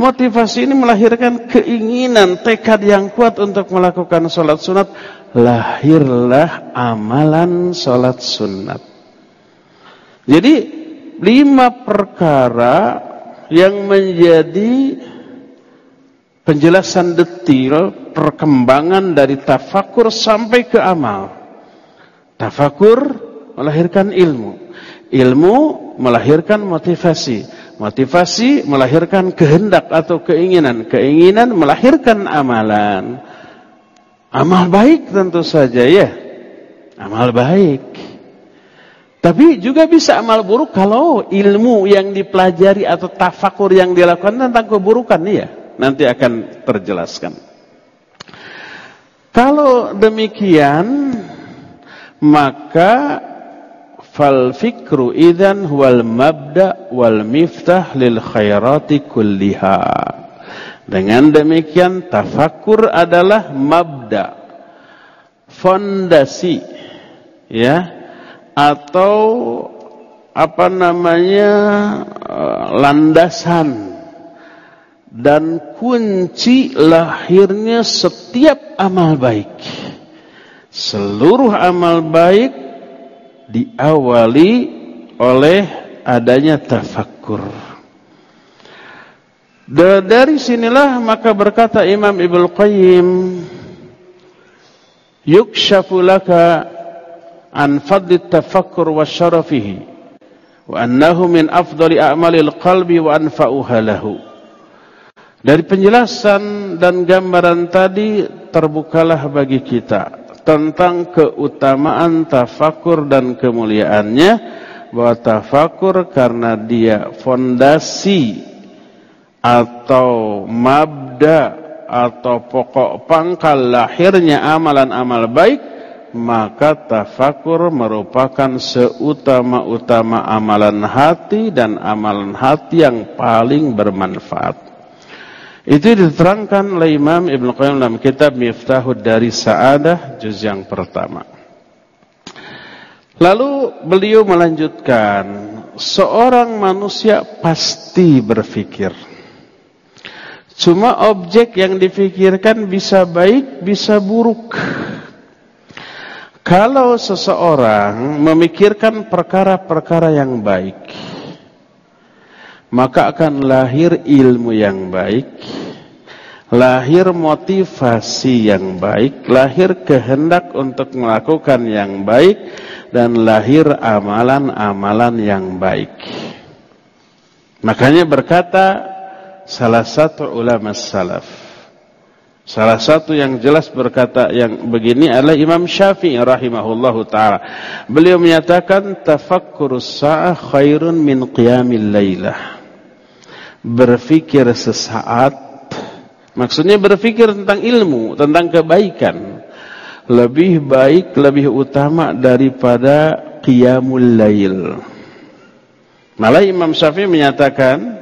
Motivasi ini melahirkan keinginan, tekad yang kuat untuk melakukan sholat sunat. Lahirlah amalan sholat sunat. Jadi lima perkara yang menjadi penjelasan detail perkembangan dari tafakur sampai ke amal. Tafakur melahirkan ilmu. Ilmu melahirkan motivasi. Motivasi melahirkan kehendak atau keinginan. Keinginan melahirkan amalan. Amal baik tentu saja ya. Amal baik. Tapi juga bisa amal buruk kalau ilmu yang dipelajari atau tafakur yang dilakukan tentang keburukan ya. Nanti akan terjelaskan. Kalau demikian maka fal fikru idan wal mabda wal miftah lil khairati kulliha dengan demikian tafakur adalah mabda fondasi ya atau apa namanya eh, landasan dan kunci lahirnya setiap amal baik seluruh amal baik diawali oleh adanya tafakkur. Dari sinilah maka berkata Imam Ibnu Qayyim yukshafu laka an fadli tafakkur wa syarafihi wa annahu min afdali a'malil qalbi wa anfa'uha lahu. Dari penjelasan dan gambaran tadi terbukalah bagi kita tentang keutamaan tafakur dan kemuliaannya bahwa tafakur karena dia fondasi atau mabda atau pokok pangkal lahirnya amalan-amal baik maka tafakur merupakan seutama-utama amalan hati dan amalan hati yang paling bermanfaat itu diterangkan oleh Imam Ibn Qayyim dalam kitab Miftahud dari Sa'adah juz yang pertama. Lalu beliau melanjutkan, seorang manusia pasti berfikir. Cuma objek yang difikirkan bisa baik, bisa buruk. Kalau seseorang memikirkan perkara-perkara yang baik, maka akan lahir ilmu yang baik, lahir motivasi yang baik, lahir kehendak untuk melakukan yang baik, dan lahir amalan-amalan yang baik. Makanya berkata salah satu ulama salaf, salah satu yang jelas berkata yang begini adalah Imam Syafi'i rahimahullahu taala. Beliau menyatakan tafakkurus sa'ah khairun min qiyamil lailah berfikir sesaat maksudnya berfikir tentang ilmu tentang kebaikan lebih baik lebih utama daripada qiyamul lail malah Imam Syafi'i menyatakan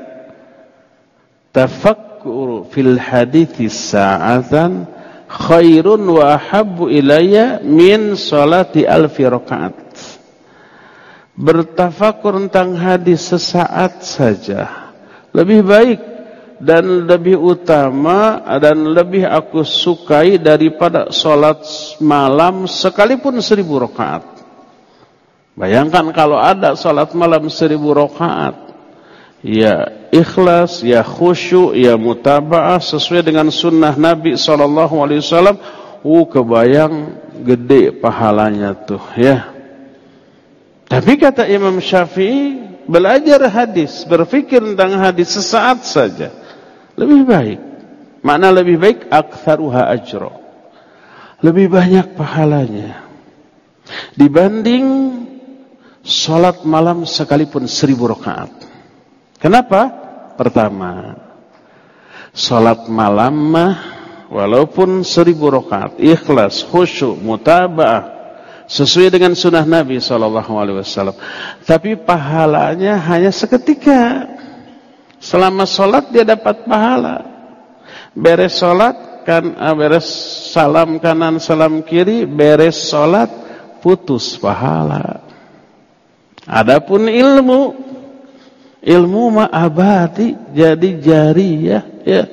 tafakkur fil hadithi sa'atan khairun wa habbu ilayya min salati alfi rakaat bertafakur tentang hadis sesaat saja lebih baik dan lebih utama dan lebih aku sukai daripada sholat malam sekalipun seribu rakaat. Bayangkan kalau ada sholat malam seribu rakaat, ya ikhlas, ya khusyuk, ya mutaba'ah sesuai dengan sunnah Nabi sallallahu alaihi wasallam, uh kebayang gede pahalanya tuh ya. Tapi kata Imam Syafi'i, belajar hadis, berfikir tentang hadis sesaat saja lebih baik. Makna lebih baik aktsaruha ajra. Lebih banyak pahalanya dibanding salat malam sekalipun seribu rakaat. Kenapa? Pertama, salat malam mah walaupun seribu rakaat, ikhlas, khusyuk, mutaba'ah, sesuai dengan sunnah Nabi Shallallahu Alaihi Wasallam. Tapi pahalanya hanya seketika. Selama sholat dia dapat pahala. Beres sholat kan ah, beres salam kanan salam kiri, beres sholat putus pahala. Adapun ilmu, ilmu ma abadi jadi jariyah ya.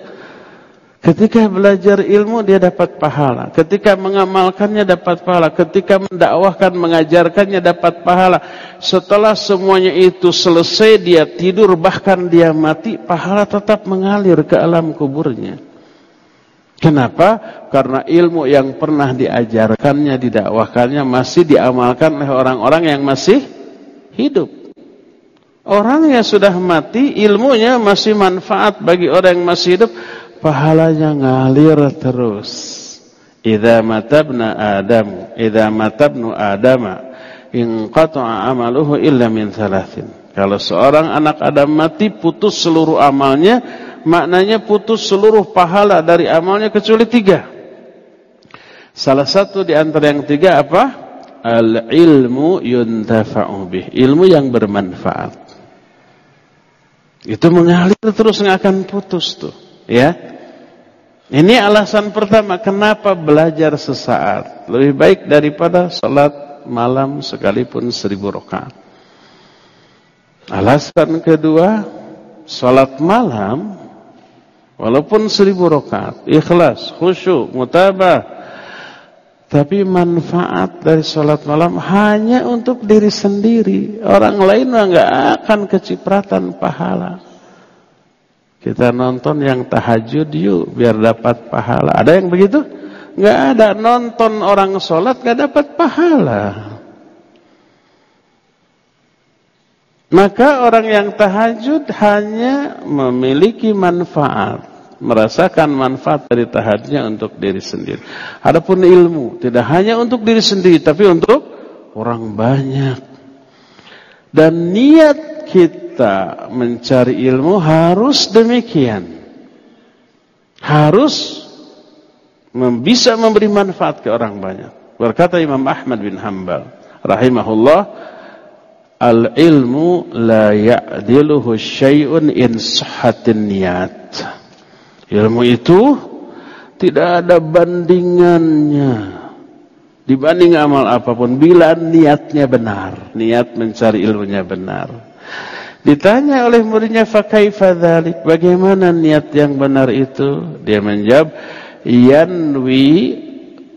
Ketika belajar ilmu dia dapat pahala. Ketika mengamalkannya dapat pahala. Ketika mendakwahkan, mengajarkannya dapat pahala. Setelah semuanya itu selesai dia tidur bahkan dia mati, pahala tetap mengalir ke alam kuburnya. Kenapa? Karena ilmu yang pernah diajarkannya, didakwahkannya masih diamalkan oleh orang-orang yang masih hidup. Orang yang sudah mati, ilmunya masih manfaat bagi orang yang masih hidup pahalanya ngalir terus. Idza matabna Adam, idza matabnu Adama, inqata'a amaluhu illa min thalathin. Kalau seorang anak Adam mati putus seluruh amalnya, maknanya putus seluruh pahala dari amalnya kecuali tiga. Salah satu di antara yang tiga apa? Al-ilmu yuntafa'u bih. Ilmu yang bermanfaat. Itu mengalir terus nggak akan putus tuh, ya. Ini alasan pertama kenapa belajar sesaat lebih baik daripada salat malam sekalipun seribu rakaat. Alasan kedua, salat malam walaupun seribu rakaat, ikhlas, khusyuk, mutabah, tapi manfaat dari salat malam hanya untuk diri sendiri. Orang lain enggak akan kecipratan pahala. Kita nonton yang tahajud yuk biar dapat pahala. Ada yang begitu? Enggak ada. Nonton orang sholat enggak dapat pahala. Maka orang yang tahajud hanya memiliki manfaat. Merasakan manfaat dari tahajudnya untuk diri sendiri. Adapun ilmu tidak hanya untuk diri sendiri tapi untuk orang banyak. Dan niat kita mencari ilmu harus demikian. Harus bisa memberi manfaat ke orang banyak. Berkata Imam Ahmad bin Hanbal rahimahullah, al-ilmu la ya'diluhu syai'un in sahhatin niyat. Ilmu itu tidak ada bandingannya dibanding amal apa pun bila niatnya benar, niat mencari ilmunya benar. Ditanya oleh muridnya fakaifa dzalik? Bagaimana niat yang benar itu? Dia menjawab, yanwi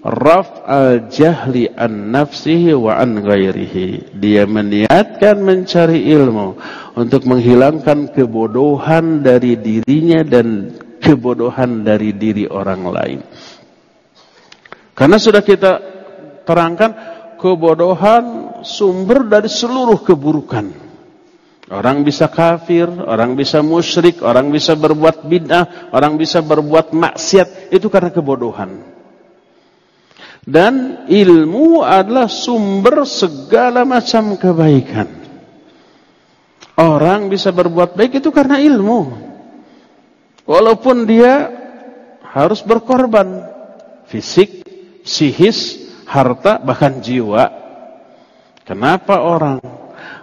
raf al-jahli an nafsihi wa an ghairihi. Dia meniatkan mencari ilmu untuk menghilangkan kebodohan dari dirinya dan kebodohan dari diri orang lain. Karena sudah kita terangkan kebodohan sumber dari seluruh keburukan. Orang bisa kafir, orang bisa musyrik, orang bisa berbuat bid'ah, orang bisa berbuat maksiat, itu karena kebodohan. Dan ilmu adalah sumber segala macam kebaikan. Orang bisa berbuat baik itu karena ilmu. Walaupun dia harus berkorban fisik, psikis, harta, bahkan jiwa. Kenapa orang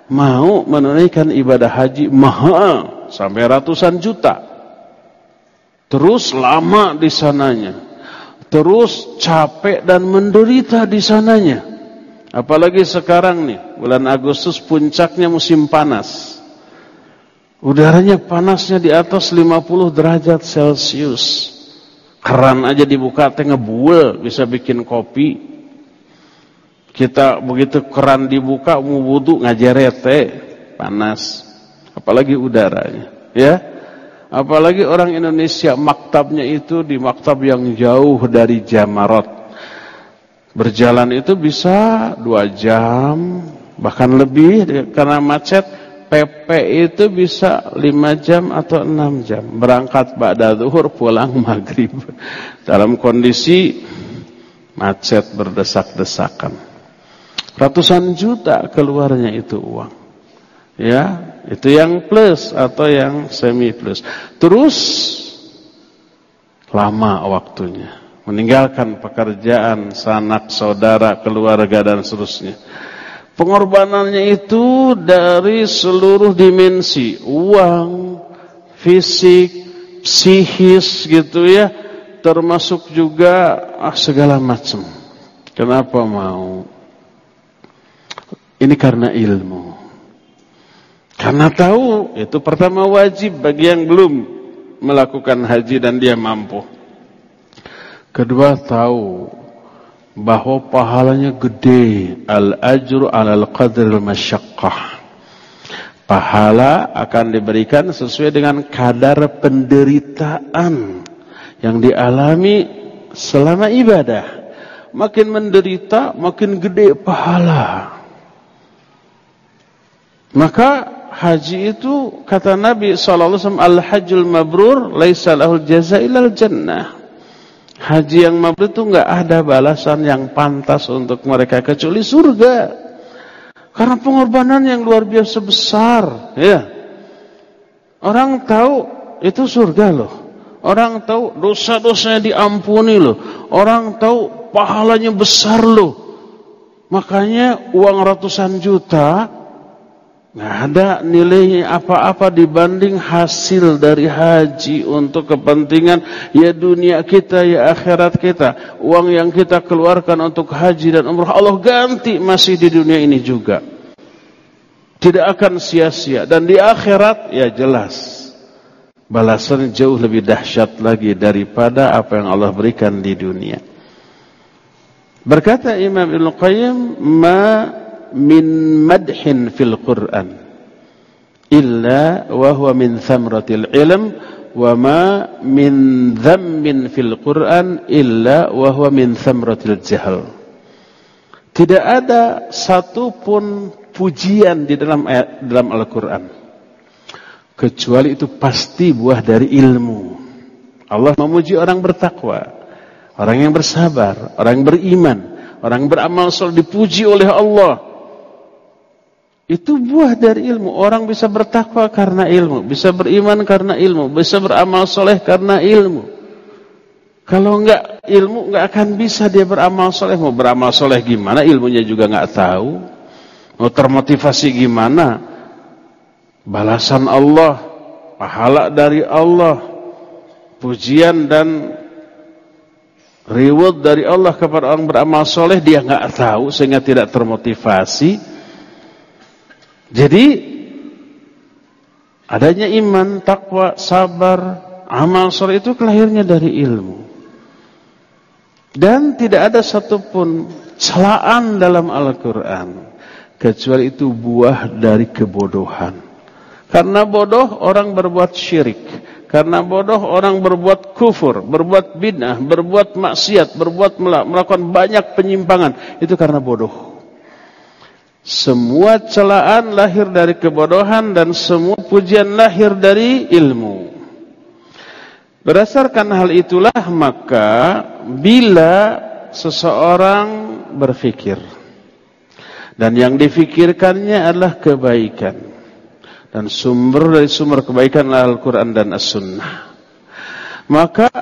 mau menunaikan ibadah haji mahal sampai ratusan juta. Terus lama di sananya. Terus capek dan menderita di sananya. Apalagi sekarang nih, bulan Agustus puncaknya musim panas. Udaranya panasnya di atas 50 derajat Celcius. Keran aja dibuka teh ngebuel, bisa bikin kopi, kita begitu keran dibuka mau wudhu ngajarete panas. Apalagi udaranya. Ya. Apalagi orang Indonesia maktabnya itu di maktab yang jauh dari Jamarat. Berjalan itu bisa dua jam, bahkan lebih karena macet. PP itu bisa lima jam atau enam jam. Berangkat ba'da zuhur, pulang maghrib. Dalam kondisi macet berdesak-desakan. Ratusan juta keluarnya itu uang. Ya, itu yang plus atau yang semi plus. Terus lama waktunya. Meninggalkan pekerjaan, sanak, saudara, keluarga dan seterusnya. Pengorbanannya itu dari seluruh dimensi. Uang, fisik, psikis gitu ya. Termasuk juga ah, segala macam. Kenapa mau? Ini karena ilmu. Karena tahu itu pertama wajib bagi yang belum melakukan haji dan dia mampu. Kedua tahu bahwa pahalanya gede. Al-ajru alal qadril masyaqqah. Pahala akan diberikan sesuai dengan kadar penderitaan yang dialami selama ibadah. Makin menderita, makin gede pahala. Maka haji itu kata Nabi SAW al-hajjul mabrur laisa lahul jannah haji yang mabrur itu enggak ada balasan yang pantas untuk mereka kecuali surga. Karena pengorbanan yang luar biasa besar ya. Orang tahu itu surga loh. Orang tahu dosa-dosanya diampuni loh. Orang tahu pahalanya besar loh. Makanya uang ratusan juta Nggak ada nilainya apa-apa dibanding hasil dari haji untuk kepentingan ya dunia kita, ya akhirat kita. Uang yang kita keluarkan untuk haji dan umrah Allah ganti masih di dunia ini juga. Tidak akan sia-sia dan di akhirat ya jelas balasan jauh lebih dahsyat lagi daripada apa yang Allah berikan di dunia. Berkata Imam Ibn Qayyim, "Ma min madhin fil Quran. Illa wa huwa min thamratil ilm wa ma min dhammin fil Quran illa wa huwa min thamratil jahl. Tidak ada satu pun pujian di dalam dalam Al-Qur'an. Kecuali itu pasti buah dari ilmu. Allah memuji orang bertakwa orang yang bersabar orang yang beriman orang yang beramal soleh dipuji oleh Allah itu buah dari ilmu. Orang bisa bertakwa karena ilmu, bisa beriman karena ilmu, bisa beramal soleh karena ilmu. Kalau enggak ilmu enggak akan bisa dia beramal soleh. Mau beramal soleh gimana? Ilmunya juga enggak tahu. Mau termotivasi gimana? Balasan Allah, pahala dari Allah, pujian dan reward dari Allah kepada orang beramal soleh dia enggak tahu sehingga tidak termotivasi. Jadi adanya iman, takwa, sabar, amal soleh itu kelahirnya dari ilmu. Dan tidak ada satupun celaan dalam Al-Quran. Kecuali itu buah dari kebodohan. Karena bodoh orang berbuat syirik. Karena bodoh orang berbuat kufur, berbuat bid'ah, berbuat maksiat, berbuat melakukan banyak penyimpangan. Itu karena bodoh. Semua celaan lahir dari kebodohan dan semua pujian lahir dari ilmu. Berdasarkan hal itulah maka bila seseorang berfikir dan yang difikirkannya adalah kebaikan dan sumber dari sumber kebaikan adalah Al-Quran dan As-Sunnah maka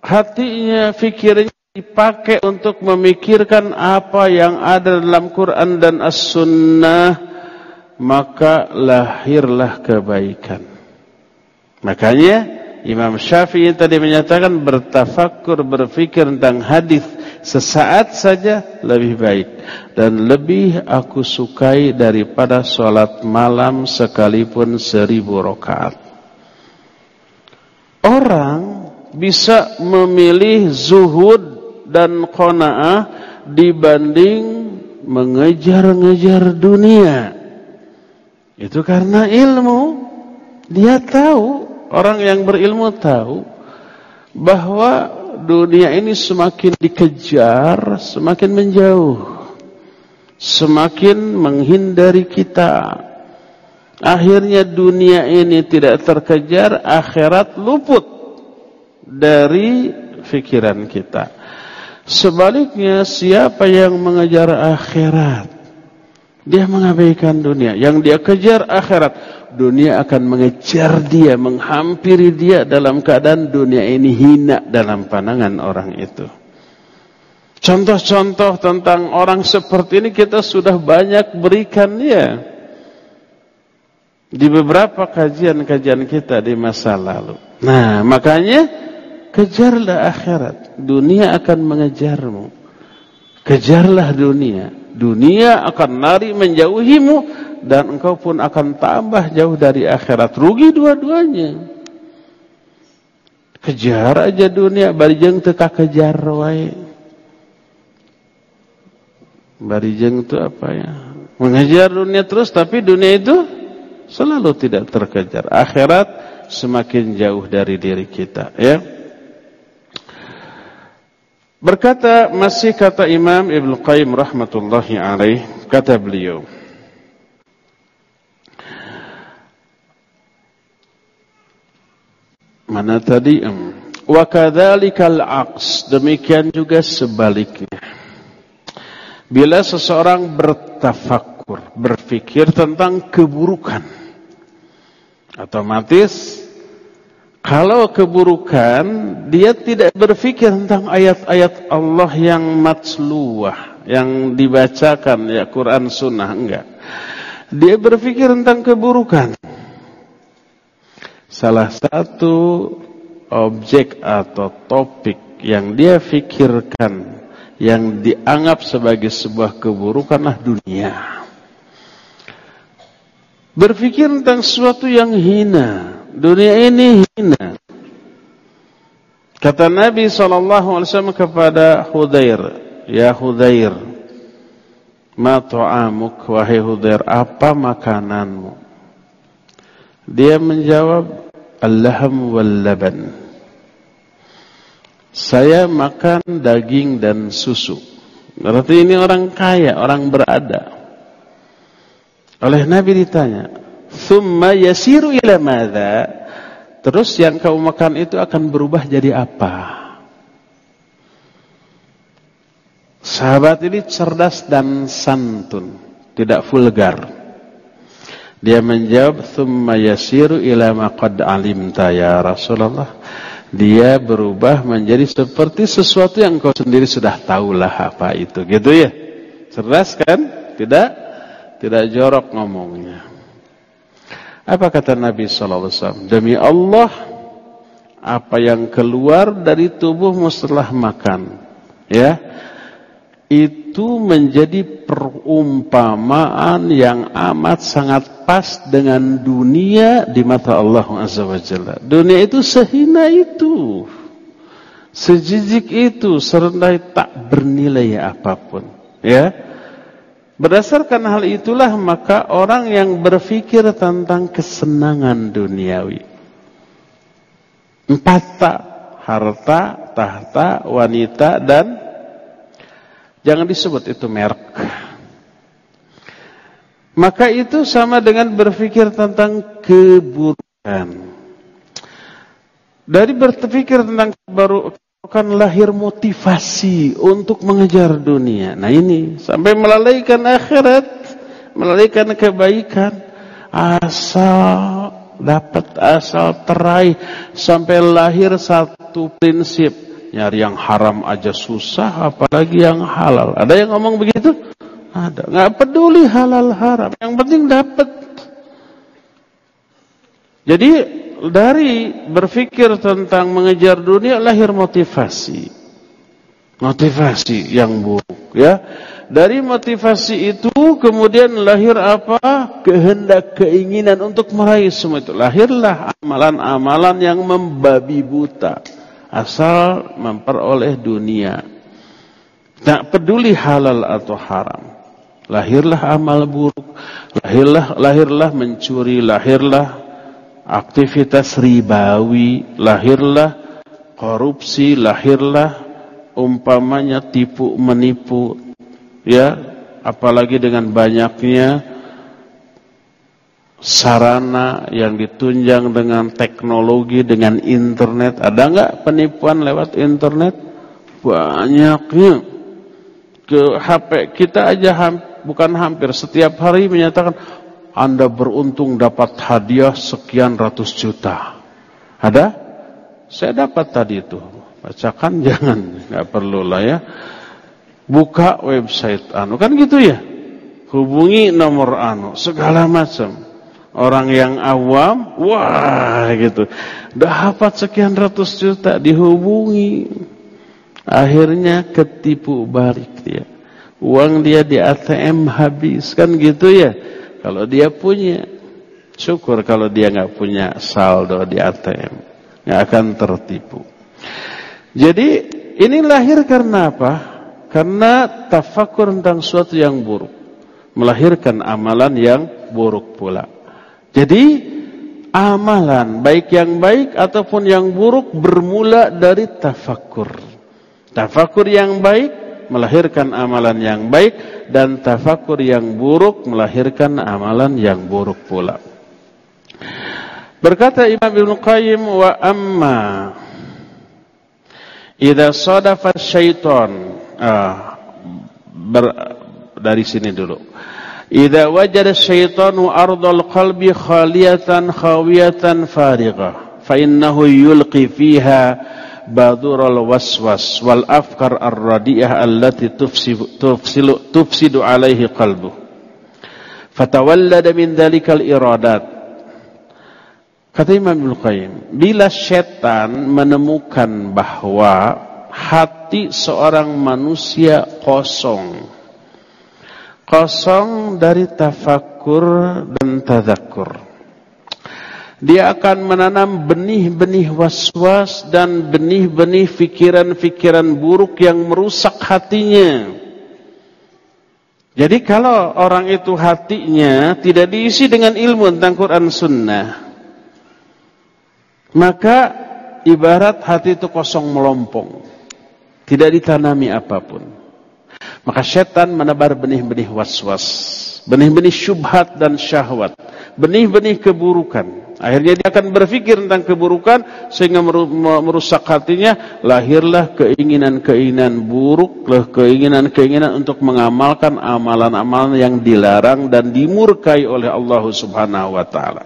hatinya, fikirnya dipakai untuk memikirkan apa yang ada dalam Quran dan As-Sunnah maka lahirlah kebaikan. Makanya Imam Syafi'i tadi menyatakan bertafakur berfikir tentang hadis sesaat saja lebih baik. Dan lebih aku sukai daripada solat malam sekalipun seribu rakaat. Orang bisa memilih zuhud dan qanaah dibanding mengejar-ngejar dunia. Itu karena ilmu. Dia tahu, orang yang berilmu tahu bahwa dunia ini semakin dikejar, semakin menjauh. Semakin menghindari kita. Akhirnya dunia ini tidak terkejar, akhirat luput dari fikiran kita. Sebaliknya siapa yang mengejar akhirat dia mengabaikan dunia. Yang dia kejar akhirat. Dunia akan mengejar dia, menghampiri dia dalam keadaan dunia ini hina dalam pandangan orang itu. Contoh-contoh tentang orang seperti ini kita sudah banyak berikan dia. Di beberapa kajian-kajian kita di masa lalu. Nah, makanya kejarlah akhirat. Dunia akan mengejarmu. Kejarlah dunia dunia akan lari menjauhimu dan engkau pun akan tambah jauh dari akhirat. Rugi dua-duanya. Kejar aja dunia, barijeng teka kejar wae. Barijeng itu apa ya? Mengejar dunia terus tapi dunia itu selalu tidak terkejar. Akhirat semakin jauh dari diri kita, ya. Berkata masih kata Imam Ibn Qayyim rahmatullahi alaih kata beliau Mana tadi? Wa kadzalikal aqs demikian juga sebaliknya. Bila seseorang bertafakur berfikir tentang keburukan otomatis kalau keburukan, dia tidak berpikir tentang ayat-ayat Allah yang matsluwah, yang dibacakan ya Quran Sunnah enggak. Dia berpikir tentang keburukan. Salah satu objek atau topik yang dia pikirkan yang dianggap sebagai sebuah keburukanlah dunia. Berpikir tentang sesuatu yang hina, Dunia ini hina. Kata Nabi SAW kepada Hudair, Ya Hudair, Ma tu'amuk, wahai Hudair, apa makananmu? Dia menjawab, Allaham wal laban. Saya makan daging dan susu. Berarti ini orang kaya, orang berada. Oleh Nabi ditanya, thumma yasiru ila madza terus yang kau makan itu akan berubah jadi apa? Sahabat ini cerdas dan santun tidak vulgar. Dia menjawab thumma yasiru ila ma qad alimta ya Rasulullah. Dia berubah menjadi seperti sesuatu yang kau sendiri sudah tahulah apa itu gitu ya? Cerdas kan? Tidak? Tidak jorok ngomongnya apa kata Nabi sallallahu alaihi wasallam? Demi Allah, apa yang keluar dari tubuhmu setelah makan, ya, itu menjadi perumpamaan yang amat sangat pas dengan dunia di mata Allah Azza wa. Dunia itu sehina itu. Sejijik itu, serendah tak bernilai apa pun, ya. Berdasarkan hal itulah maka orang yang berpikir tentang kesenangan duniawi. Empat tak, harta, tahta, wanita, dan jangan disebut itu merek. Maka itu sama dengan berpikir tentang keburukan. Dari berpikir tentang akan lahir motivasi untuk mengejar dunia. Nah ini sampai melalaikan akhirat, melalaikan kebaikan, asal dapat asal terai sampai lahir satu prinsip nyari yang haram aja susah, apalagi yang halal. Ada yang ngomong begitu? Ada. Nggak peduli halal haram, yang penting dapat. Jadi dari berpikir tentang mengejar dunia lahir motivasi. Motivasi yang buruk ya. Dari motivasi itu kemudian lahir apa? Kehendak, keinginan untuk meraih semua itu. Lahirlah amalan-amalan yang membabi buta. Asal memperoleh dunia. Tak peduli halal atau haram. Lahirlah amal buruk. Lahirlah lahirlah mencuri, lahirlah aktivitas ribawi, lahirlah korupsi, lahirlah umpamanya tipu menipu, ya, apalagi dengan banyaknya sarana yang ditunjang dengan teknologi, dengan internet. Ada nggak penipuan lewat internet? Banyaknya. Ke HP kita aja ham, bukan hampir setiap hari menyatakan anda beruntung dapat hadiah sekian ratus juta. Ada? Saya dapat tadi itu. Bacakan jangan, nggak perlu lah ya. Buka website anu kan gitu ya. Hubungi nomor anu segala macam. Orang yang awam, wah gitu. Dapat sekian ratus juta dihubungi. Akhirnya ketipu balik dia. Uang dia di ATM habis kan gitu ya. Kalau dia punya, syukur kalau dia nggak punya saldo di ATM, nggak akan tertipu. Jadi ini lahir karena apa? Karena tafakur tentang suatu yang buruk, melahirkan amalan yang buruk pula. Jadi amalan baik yang baik ataupun yang buruk bermula dari tafakur. Tafakur yang baik melahirkan amalan yang baik dan tafakur yang buruk melahirkan amalan yang buruk pula. Berkata Imam Ibn Qayyim wa amma idza sadafa syaitan ah, ber, dari sini dulu. Idza wajada syaitanu ardal qalbi khaliyatan khawiyatan farighah fa innahu yulqi fiha al waswas wal afkar ar-radiyah allati tufsilu, tufsidu alaihi qalbu. Fatawallada min dhalikal iradat. Kata Imam Ibnu Qayyim bila setan menemukan bahwa hati seorang manusia kosong kosong dari tafakur dan tadzakur dia akan menanam benih-benih was-was dan benih-benih fikiran-fikiran buruk yang merusak hatinya. Jadi kalau orang itu hatinya tidak diisi dengan ilmu tentang Quran Sunnah, maka ibarat hati itu kosong melompong, tidak ditanami apa pun. Maka setan menebar benih-benih was-was, benih-benih syubhat dan syahwat, benih-benih keburukan. Akhirnya dia akan berpikir tentang keburukan sehingga merusak hatinya, lahirlah keinginan-keinginan buruk, keinginan-keinginan untuk mengamalkan amalan-amalan yang dilarang dan dimurkai oleh Allah Subhanahu wa taala.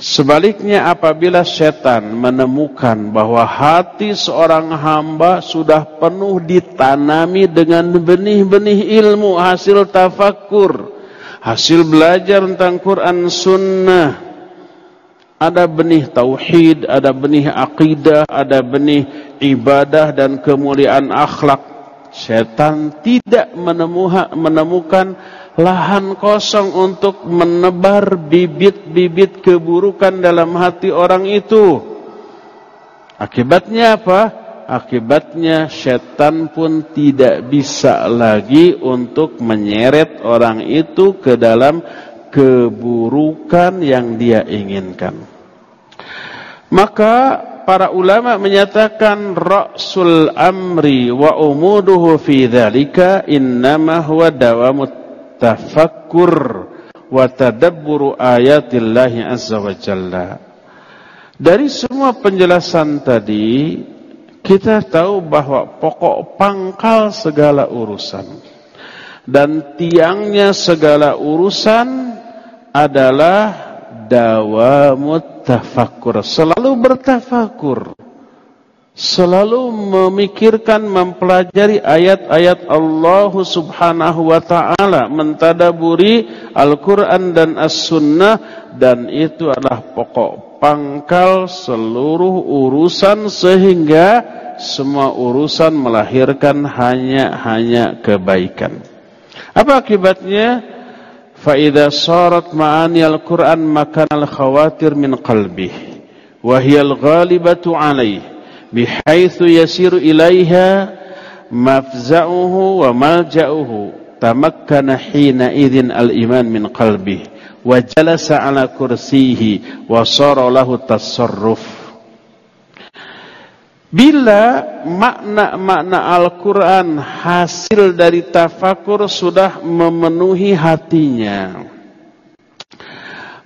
Sebaliknya apabila setan menemukan bahwa hati seorang hamba sudah penuh ditanami dengan benih-benih ilmu hasil tafakur, hasil belajar tentang Quran Sunnah, ada benih tauhid, ada benih akidah, ada benih ibadah dan kemuliaan akhlak. Setan tidak menemukan lahan kosong untuk menebar bibit-bibit keburukan dalam hati orang itu. Akibatnya apa? Akibatnya setan pun tidak bisa lagi untuk menyeret orang itu ke dalam keburukan yang dia inginkan. Maka para ulama menyatakan ra'sul amri wa umuduhu fi dzalika innama huwa dawamut tafakkur wa tadabburu ayatillahi azza wa jalla. Dari semua penjelasan tadi kita tahu bahwa pokok pangkal segala urusan dan tiangnya segala urusan adalah dawamut tafakkur. Selalu bertafakur. Selalu memikirkan, mempelajari ayat-ayat Allah subhanahu wa ta'ala. Mentadaburi Al-Quran dan As-Sunnah. Dan itu adalah pokok pangkal seluruh urusan sehingga semua urusan melahirkan hanya-hanya kebaikan. Apa akibatnya? فإذا صارت معاني القرآن مكان الخواتر من قلبه وهي الغالبة عليه بحيث يسير إليها مفزعه وملجأه. تمكن حينئذ الإيمان من قلبه jalasa ala kursihi wa lahu tasarruf Bila makna-makna Al-Quran hasil dari tafakur sudah memenuhi hatinya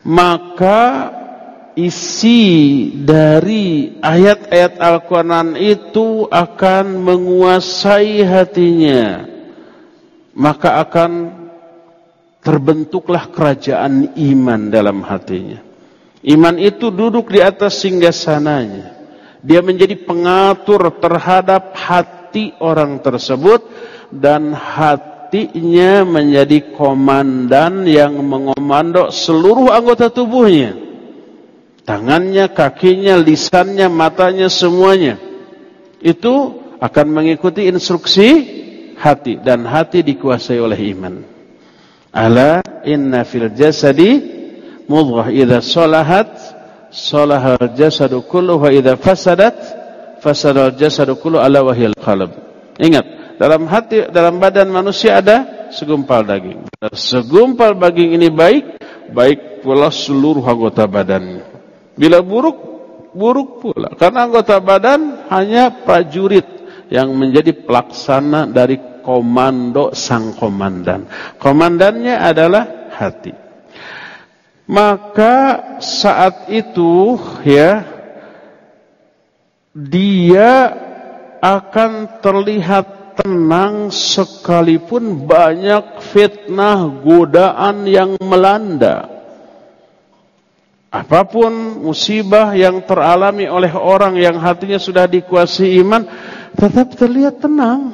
Maka isi dari ayat-ayat Al-Quran itu akan menguasai hatinya. Maka akan terbentuklah kerajaan iman dalam hatinya. Iman itu duduk di atas singgasananya dia menjadi pengatur terhadap hati orang tersebut dan hatinya menjadi komandan yang mengomando seluruh anggota tubuhnya. Tangannya, kakinya, lisannya, matanya, semuanya. Itu akan mengikuti instruksi hati dan hati dikuasai oleh iman. Ala inna fil jasadi mudghah idza salahat salahal jasadu kullu wa idza fasadat fasadal jasadu kullu ala wahil qalb. Ingat, dalam hati dalam badan manusia ada segumpal daging. Segumpal daging ini baik, baik pula seluruh anggota badannya. Bila buruk, buruk pula. Karena anggota badan hanya prajurit yang menjadi pelaksana dari komando sang komandan. Komandannya adalah hati. Maka saat itu ya dia akan terlihat tenang sekalipun banyak fitnah godaan yang melanda. Apa pun musibah yang teralami oleh orang yang hatinya sudah dikuasai iman tetap terlihat tenang.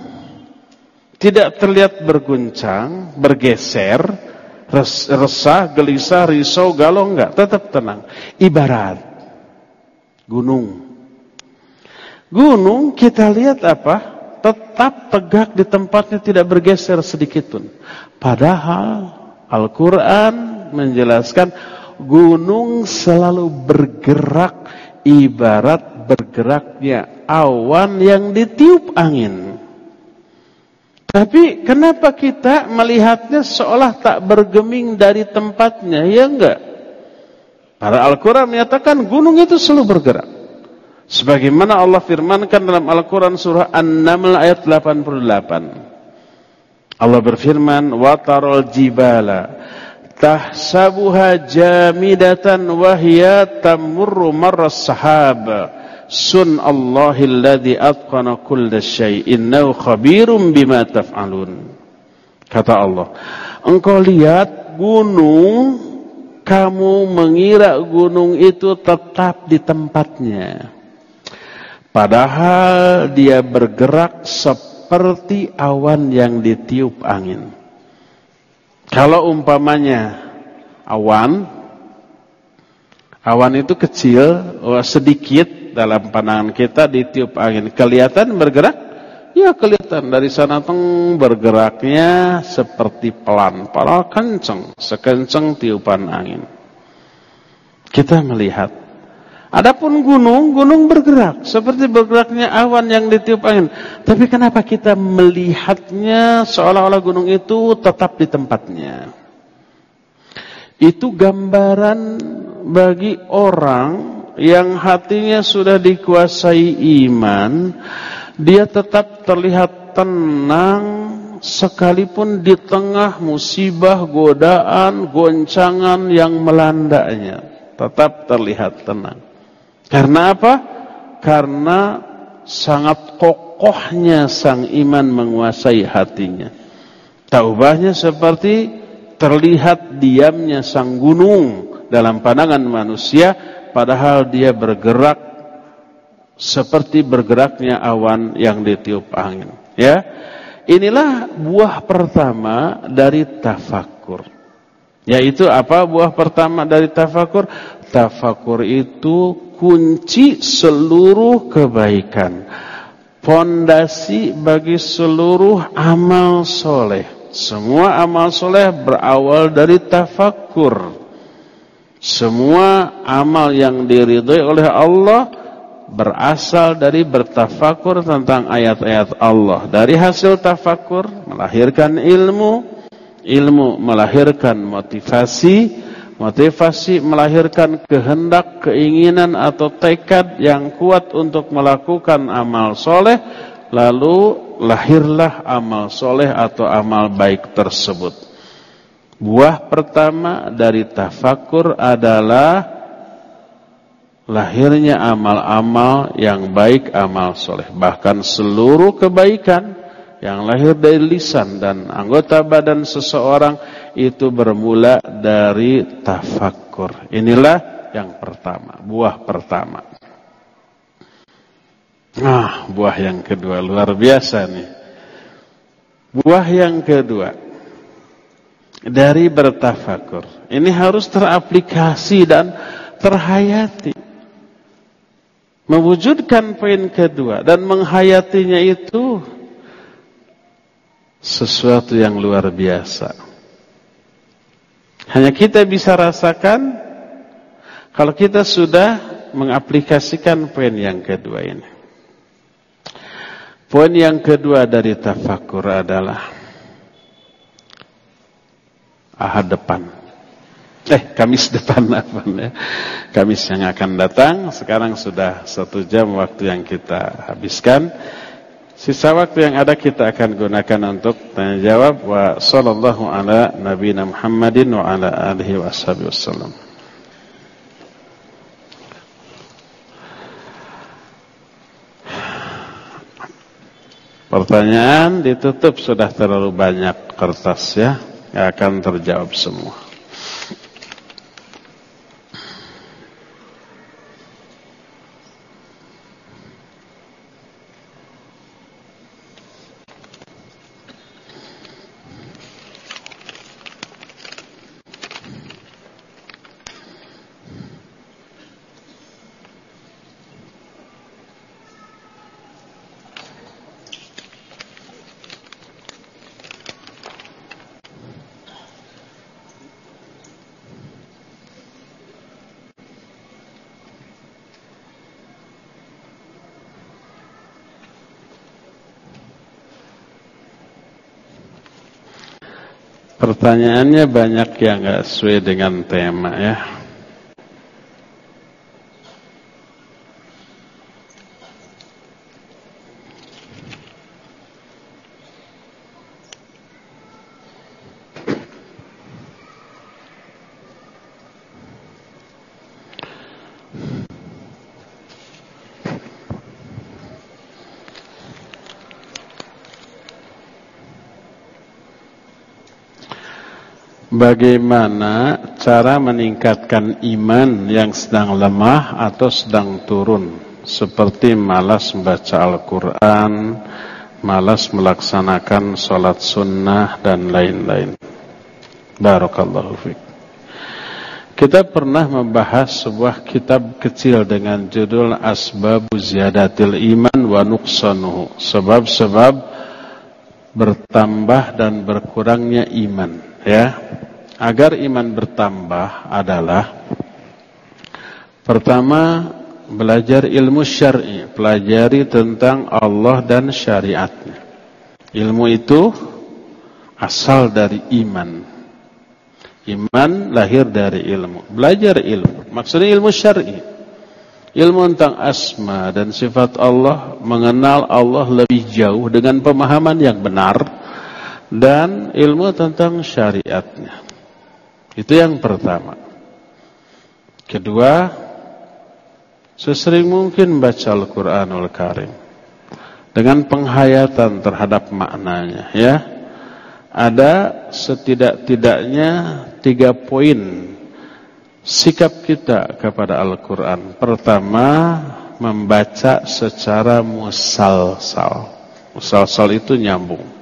Tidak terlihat berguncang, bergeser, resah, gelisah, risau, galau enggak, tetap tenang. Ibarat gunung. Gunung kita lihat apa? Tetap tegak di tempatnya tidak bergeser sedikit pun. Padahal Al-Qur'an menjelaskan gunung selalu bergerak ibarat bergeraknya awan yang ditiup angin. Tapi kenapa kita melihatnya seolah tak bergeming dari tempatnya? Ya enggak. Para Al-Quran menyatakan gunung itu selalu bergerak. Sebagaimana Allah firmankan dalam Al-Quran surah An-Naml ayat 88. Allah berfirman, وَتَرَى الْجِبَالَ تَحْسَبُهَا جَامِدَةً وَهِيَ تَمُرُّ مَرَّ السَّحَابَ sun Allahil ladzi atqana kulla syai' innahu khabirum bima taf'alun. Kata Allah engkau lihat gunung kamu mengira gunung itu tetap di tempatnya. Padahal dia bergerak seperti awan yang ditiup angin. Kalau umpamanya awan awan itu kecil oh, sedikit dalam pandangan kita ditiup angin. Kelihatan bergerak? Ya kelihatan. Dari sana teng bergeraknya seperti pelan padahal kenceng. Sekenceng tiupan angin. Kita melihat. Adapun gunung, gunung bergerak. Seperti bergeraknya awan yang ditiup angin. Tapi kenapa kita melihatnya seolah-olah gunung itu tetap di tempatnya? Itu gambaran bagi orang yang hatinya sudah dikuasai iman, dia tetap terlihat tenang sekalipun di tengah musibah, godaan, goncangan yang melandanya. Tetap terlihat tenang. Karena apa? Karena sangat kokohnya sang iman menguasai hatinya. Taubahnya seperti terlihat diamnya sang gunung dalam pandangan manusia padahal dia bergerak seperti bergeraknya awan yang ditiup angin. Ya inilah buah pertama dari tafakur. Yaitu apa buah pertama dari tafakur? Tafakur itu kunci seluruh kebaikan. Fondasi bagi seluruh amal soleh. Semua amal soleh berawal dari tafakur semua amal yang diridhoi oleh Allah berasal dari bertafakur tentang ayat-ayat Allah. Dari hasil tafakur melahirkan ilmu, ilmu melahirkan motivasi, Motivasi melahirkan kehendak, keinginan atau tekad yang kuat untuk melakukan amal soleh, lalu lahirlah amal soleh atau amal baik tersebut. Buah pertama dari tafakur adalah lahirnya amal-amal yang baik, amal soleh. Bahkan seluruh kebaikan yang lahir dari lisan dan anggota badan seseorang itu bermula dari tafakkur. Inilah yang pertama, buah pertama. Nah, buah yang kedua luar biasa nih. Buah yang kedua dari bertafakur. Ini harus teraplikasi dan terhayati. Mewujudkan poin kedua dan menghayatinya itu sesuatu yang luar biasa. Hanya kita bisa rasakan kalau kita sudah mengaplikasikan poin yang kedua ini. Poin yang kedua dari tafakur adalah ahad depan. Eh, Kamis depan apa ya? Kamis yang akan datang. Sekarang sudah satu jam waktu yang kita habiskan. Sisa waktu yang ada kita akan gunakan untuk tanya jawab wa sallallahu ala nabiyina Muhammadin wa ala alihi wasallam. Pertanyaan ditutup sudah terlalu banyak kertas ya, akan terjawab semua. Pertanyaannya banyak yang nggak sesuai dengan tema ya. Bagaimana cara meningkatkan iman yang sedang lemah atau sedang turun? Seperti malas membaca Al-Quran Malas melaksanakan sholat sunnah dan lain-lain. Barakallahu fiqh Kita pernah membahas sebuah kitab kecil dengan judul Asbabu Ziyadatil Iman wa Nuqsanuhu. Sebab-sebab bertambah dan berkurangnya iman Ya agar iman bertambah adalah pertama belajar ilmu syar'i, pelajari tentang Allah dan syariatnya. Ilmu itu asal dari iman. Iman lahir dari ilmu. Belajar ilmu, maksudnya ilmu syar'i. Ilmu tentang asma dan sifat Allah, mengenal Allah lebih jauh dengan pemahaman yang benar dan ilmu tentang syariatnya. Itu yang pertama. Kedua, sesering mungkin baca Al-Quranul Karim dengan penghayatan terhadap maknanya. Ya, ada setidak-tidaknya tiga poin sikap kita kepada Al-Quran. Pertama, membaca secara musalsal. Musalsal itu nyambung.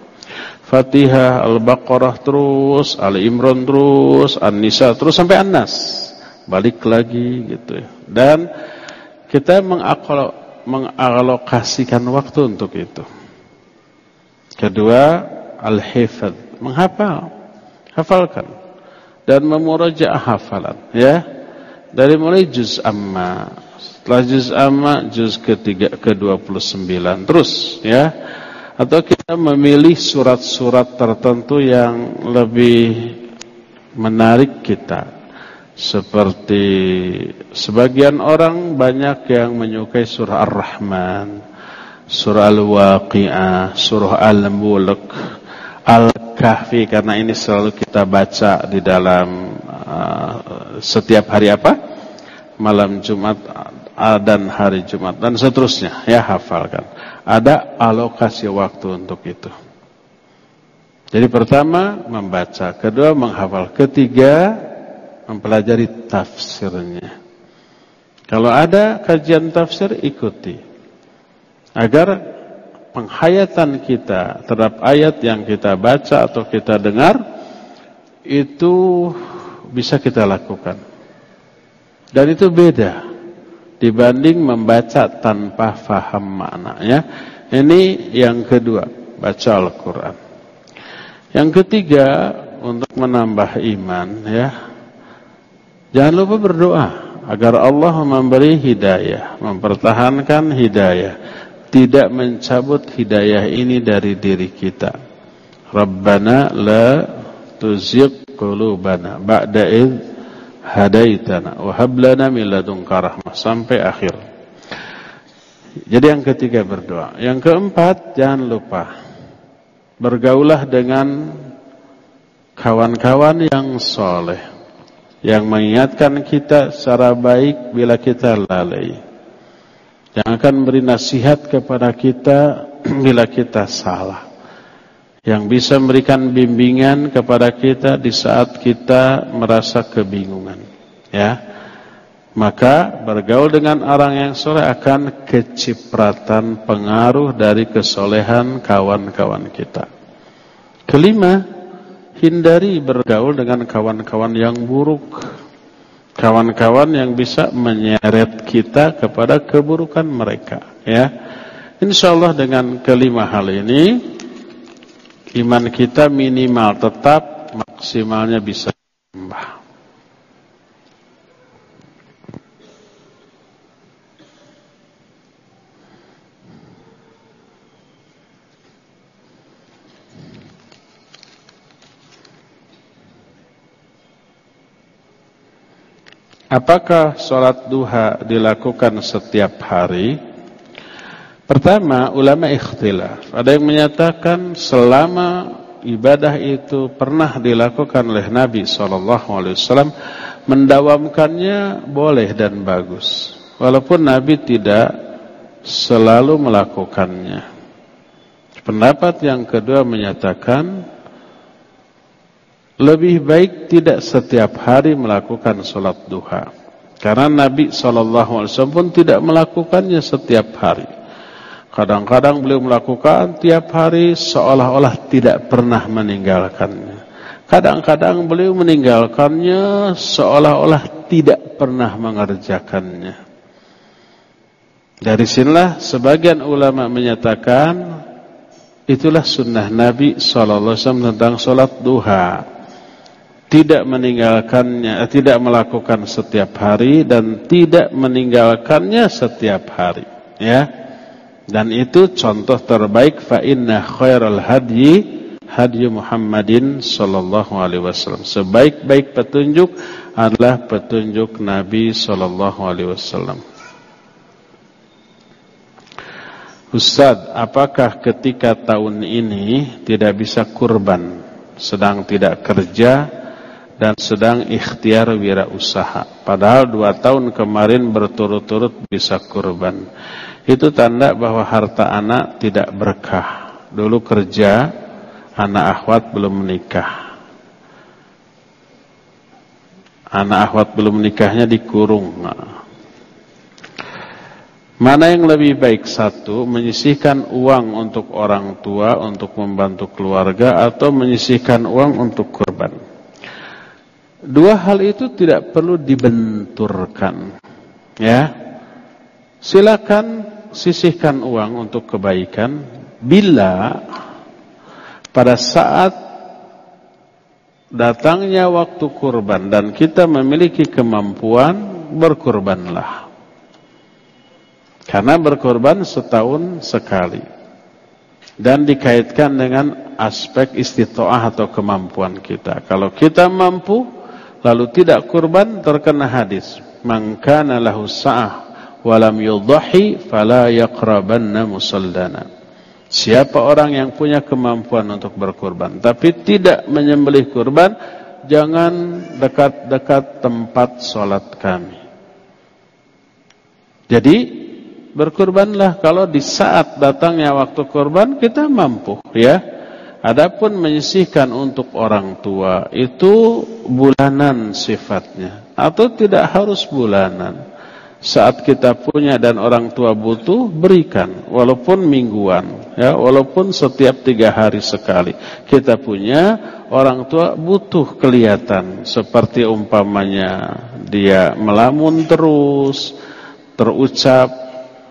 Fatihah, Al-Baqarah terus, Ali Imran terus, An-Nisa terus sampai An-Nas. Balik lagi gitu ya. Dan kita mengalokasikan waktu untuk itu. Kedua, al-hifad, menghafal. Hafalkan dan memurajaah hafalan ya. Dari mulai juz amma, setelah juz amma juz ketiga ke-29 terus ya atau kita memilih surat-surat tertentu yang lebih menarik kita Seperti sebagian orang banyak yang menyukai surah Ar-Rahman, surah Al-Waqi'ah, surah Al-Mulk, Al-Kahfi karena ini selalu kita baca di dalam uh, setiap hari apa? Malam Jumat uh, dan hari Jumat dan seterusnya ya hafalkan. Ada alokasi waktu untuk itu. Jadi pertama membaca, kedua menghafal, ketiga mempelajari tafsirnya. Kalau ada kajian tafsir ikuti. Agar penghayatan kita terhadap ayat yang kita baca atau kita dengar itu bisa kita lakukan. Dan itu beda dibanding membaca tanpa faham maknanya. Ini yang kedua, baca Al-Qur'an. Yang ketiga untuk menambah iman ya. Jangan lupa berdoa agar Allah memberi hidayah, mempertahankan hidayah, tidak mencabut hidayah ini dari diri kita. Rabbana la tuzigh qulubana ba'da hadaitana wa hab lana min ladunka rahmah sampai akhir. Jadi yang ketiga berdoa. Yang keempat jangan lupa Bergaulah dengan kawan-kawan yang soleh Yang mengingatkan kita secara baik bila kita lalai Yang akan beri nasihat kepada kita bila kita salah Yang bisa memberikan bimbingan kepada kita di saat kita merasa kebingungan Ya maka bergaul dengan orang yang soleh akan kecipratan pengaruh dari kesolehan kawan-kawan kita. Kelima, hindari bergaul dengan kawan-kawan yang buruk. Kawan-kawan yang bisa menyeret kita kepada keburukan mereka. Ya, Insya Allah dengan kelima hal ini, iman kita minimal tetap maksimalnya bisa tambah. Apakah sholat duha dilakukan setiap hari? Pertama, ulama ikhtilaf. Ada yang menyatakan selama ibadah itu pernah dilakukan oleh Nabi SAW, mendawamkannya boleh dan bagus. Walaupun Nabi tidak selalu melakukannya. Pendapat yang kedua menyatakan lebih baik tidak setiap hari melakukan sholat duha. Karena Nabi SAW pun tidak melakukannya setiap hari. Kadang-kadang beliau melakukan tiap hari seolah-olah tidak pernah meninggalkannya. Kadang-kadang beliau meninggalkannya seolah-olah tidak pernah mengerjakannya. Dari sinilah sebagian ulama menyatakan itulah sunnah Nabi SAW tentang sholat duha tidak meninggalkannya, tidak melakukan setiap hari dan tidak meninggalkannya setiap hari, ya. Dan itu contoh terbaik fa inna khairal hadyi hadyu Muhammadin sallallahu alaihi wasallam. Sebaik-baik petunjuk adalah petunjuk Nabi sallallahu alaihi wasallam. Ustaz, apakah ketika tahun ini tidak bisa kurban, sedang tidak kerja, dan sedang ikhtiar wirausaha. Padahal dua tahun kemarin berturut-turut bisa kurban. Itu tanda bahwa harta anak tidak berkah. Dulu kerja, anak akhwat belum menikah. Anak akhwat belum menikahnya dikurung. Mana yang lebih baik? Satu, menyisihkan uang untuk orang tua, untuk membantu keluarga, atau menyisihkan uang untuk kurban. Dua hal itu tidak perlu dibenturkan. Ya. Silakan sisihkan uang untuk kebaikan bila pada saat datangnya waktu kurban dan kita memiliki kemampuan berkurbanlah. Karena berkorban setahun sekali. Dan dikaitkan dengan aspek istitoah atau kemampuan kita. Kalau kita mampu, lalu tidak kurban terkena hadis man kana lahu sa'ah walam yudhahi fala yaqrabanna musallana. Siapa orang yang punya kemampuan untuk berkurban tapi tidak menyembelih kurban jangan dekat-dekat tempat salat kami. Jadi berkurbanlah. Kalau di saat datangnya waktu kurban kita mampu ya. Adapun menyisihkan untuk orang tua itu bulanan sifatnya. Atau tidak harus bulanan. Saat kita punya dan orang tua butuh berikan. Walaupun mingguan ya walaupun setiap tiga hari sekali. Kita punya orang tua butuh kelihatan. Seperti umpamanya dia melamun terus terucap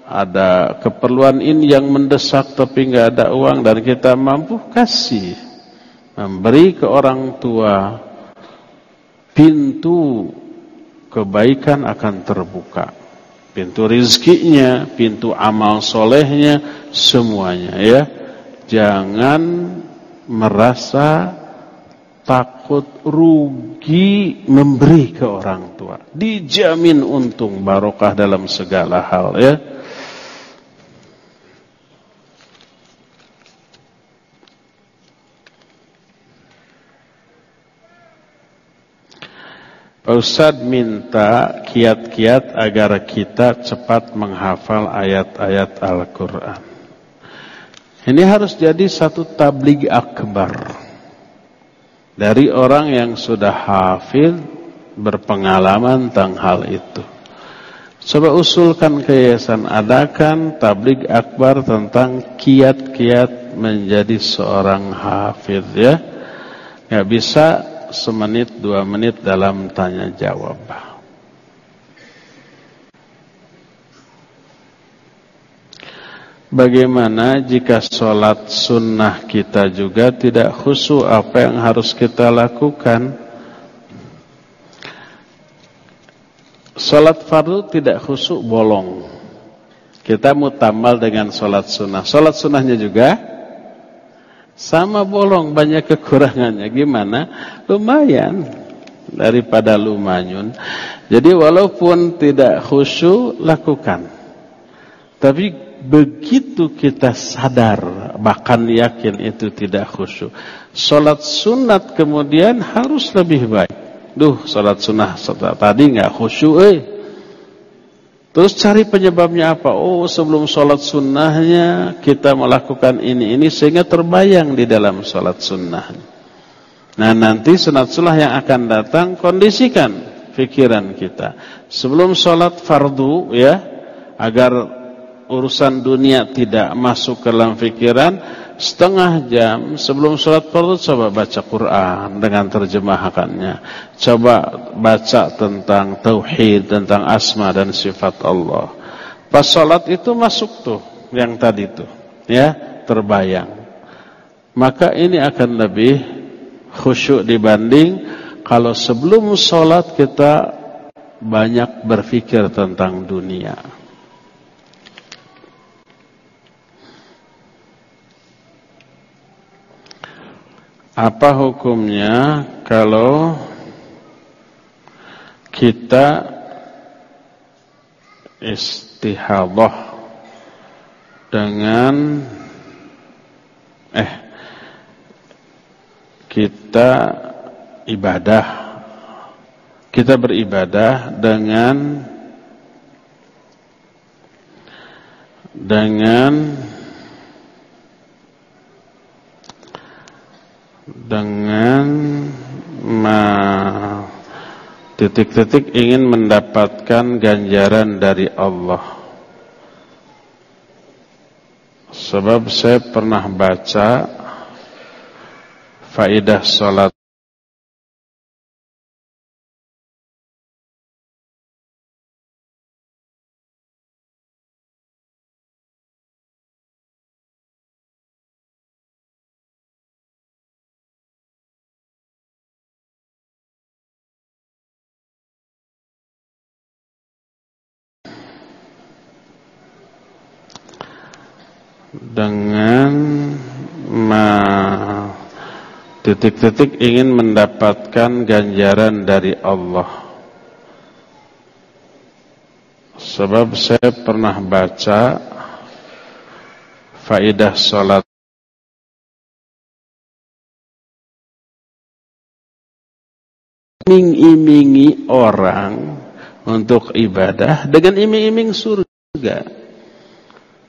ada keperluan ini yang mendesak tapi nggak ada uang dan kita mampu kasih memberi ke orang tua. Pintu kebaikan akan terbuka. Pintu rizkinya, pintu amal solehnya, semuanya ya. Jangan merasa takut rugi memberi ke orang tua. Dijamin untung barokah dalam segala hal ya. Ustaz minta kiat-kiat agar kita cepat menghafal ayat-ayat Al-Quran. Ini harus jadi satu tablig akbar. Dari orang yang sudah hafil berpengalaman tentang hal itu. Coba usulkan ke yayasan adakan tablig akbar tentang kiat-kiat menjadi seorang hafid ya. Gak bisa semenit dua menit dalam tanya jawab. Bagaimana jika sholat sunnah kita juga tidak khusyuk apa yang harus kita lakukan? Sholat fardu tidak khusyuk bolong. Kita mutamal dengan sholat sunnah. Sholat sunnahnya juga sama bolong banyak kekurangannya. Gimana? Lumayan daripada lumanyun. Jadi walaupun tidak khusyuk lakukan. Tapi begitu kita sadar bahkan yakin itu tidak khusyuk. Salat sunat kemudian harus lebih baik. Duh, salat sunnah tadi nggak khusyuk eh. Terus cari penyebabnya apa? Oh, sebelum sholat sunnahnya kita melakukan ini ini sehingga terbayang di dalam sholat sunnah. Nah nanti sunat sunnah yang akan datang kondisikan pikiran kita. Sebelum sholat fardu ya agar urusan dunia tidak masuk ke dalam pikiran setengah jam sebelum sholat fardu coba baca Quran dengan terjemahannya. Coba baca tentang tauhid, tentang asma dan sifat Allah. Pas sholat itu masuk tuh yang tadi tuh, ya terbayang. Maka ini akan lebih khusyuk dibanding kalau sebelum sholat kita banyak berpikir tentang dunia. Apa hukumnya kalau kita istihadah dengan eh kita ibadah kita beribadah dengan dengan dengan titik-titik ingin mendapatkan ganjaran dari Allah. Sebab saya pernah baca faidah salat dengan titik-titik ingin mendapatkan ganjaran dari Allah. Sebab saya pernah baca faidah salat iming-imingi orang untuk ibadah dengan iming-iming surga.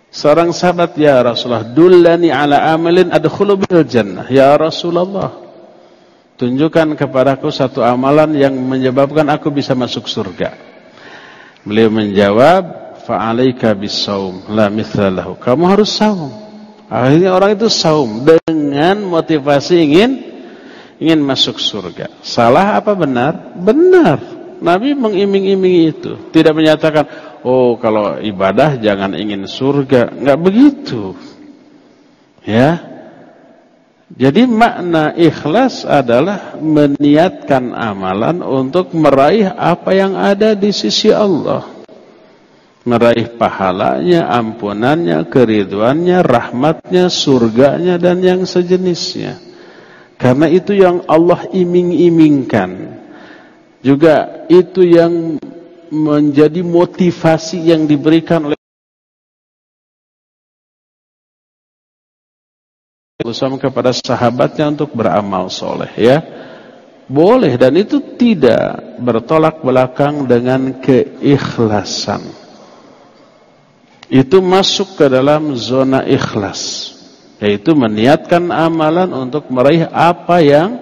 Seorang sahabat ya Rasulullah, dullani ala amalin adkhulu bil jannah. Ya Rasulullah, tunjukkan kepadaku satu amalan yang menyebabkan aku bisa masuk surga. Beliau menjawab, fa'alaika bisaum la mithlahu. Kamu harus saum. Akhirnya orang itu saum dengan motivasi ingin ingin masuk surga. Salah apa benar? Benar. Nabi mengiming-imingi itu. Tidak menyatakan, oh kalau ibadah jangan ingin surga. Enggak begitu. Ya. Jadi makna ikhlas adalah meniatkan amalan untuk meraih apa yang ada di sisi Allah. Meraih pahalanya, ampunannya, keriduannya, rahmatnya, surganya, dan yang sejenisnya. Karena itu yang Allah iming-imingkan. Juga itu yang menjadi motivasi yang diberikan oleh Rasulullah kepada sahabatnya untuk beramal soleh ya. Boleh dan itu tidak bertolak belakang dengan keikhlasan. Itu masuk ke dalam zona ikhlas yaitu meniatkan amalan untuk meraih apa yang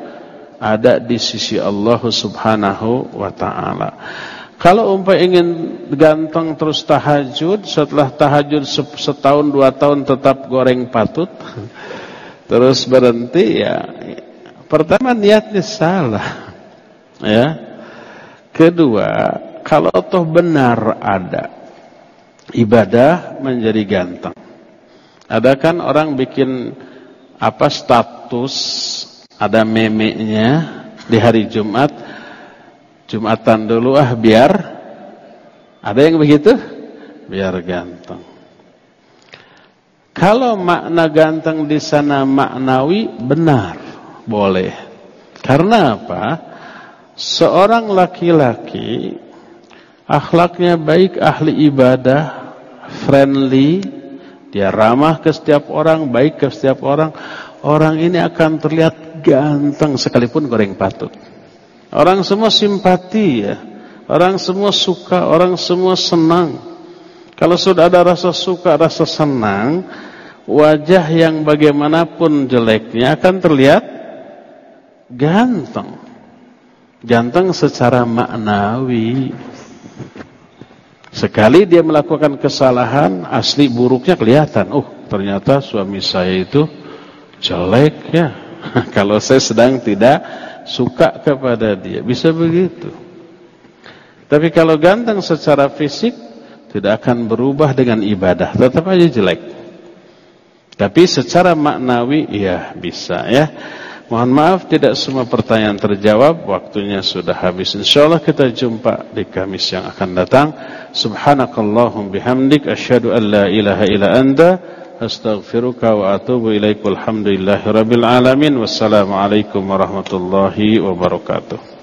ada di sisi Allah Subhanahu wa taala kalau umpah ingin ganteng terus tahajud, setelah tahajud setahun dua tahun tetap goreng patut, terus berhenti ya. Pertama niatnya salah, ya. Kedua, kalau toh benar ada ibadah menjadi ganteng. Ada kan orang bikin apa status, ada memenya di hari Jumat Jumatan dulu ah biar ada yang begitu? Biar ganteng. Kalau makna ganteng di sana maknawi benar, boleh. Karena apa? Seorang laki-laki akhlaknya baik, ahli ibadah, friendly, dia ramah ke setiap orang, baik ke setiap orang. Orang ini akan terlihat ganteng sekalipun goreng patut. Orang semua simpati ya. Orang semua suka, orang semua senang. Kalau sudah ada rasa suka, rasa senang, wajah yang bagaimanapun jeleknya akan terlihat ganteng. Ganteng secara maknawi. Sekali dia melakukan kesalahan, asli buruknya kelihatan. Oh, ternyata suami saya itu jelek ya. Kalau saya sedang tidak suka kepada dia. Bisa begitu. Tapi kalau ganteng secara fisik tidak akan berubah dengan ibadah, tetap aja jelek. Tapi secara maknawi ya bisa ya. Mohon maaf tidak semua pertanyaan terjawab, waktunya sudah habis. Insyaallah kita jumpa di Kamis yang akan datang. Subhanakallahum bihamdik asyhadu an la ilaha illa anta astaghfiruka wa atubu ilaik walhamdulillahi rabbil alamin. Wassalamu alaikum warahmatullahi wabarakatuh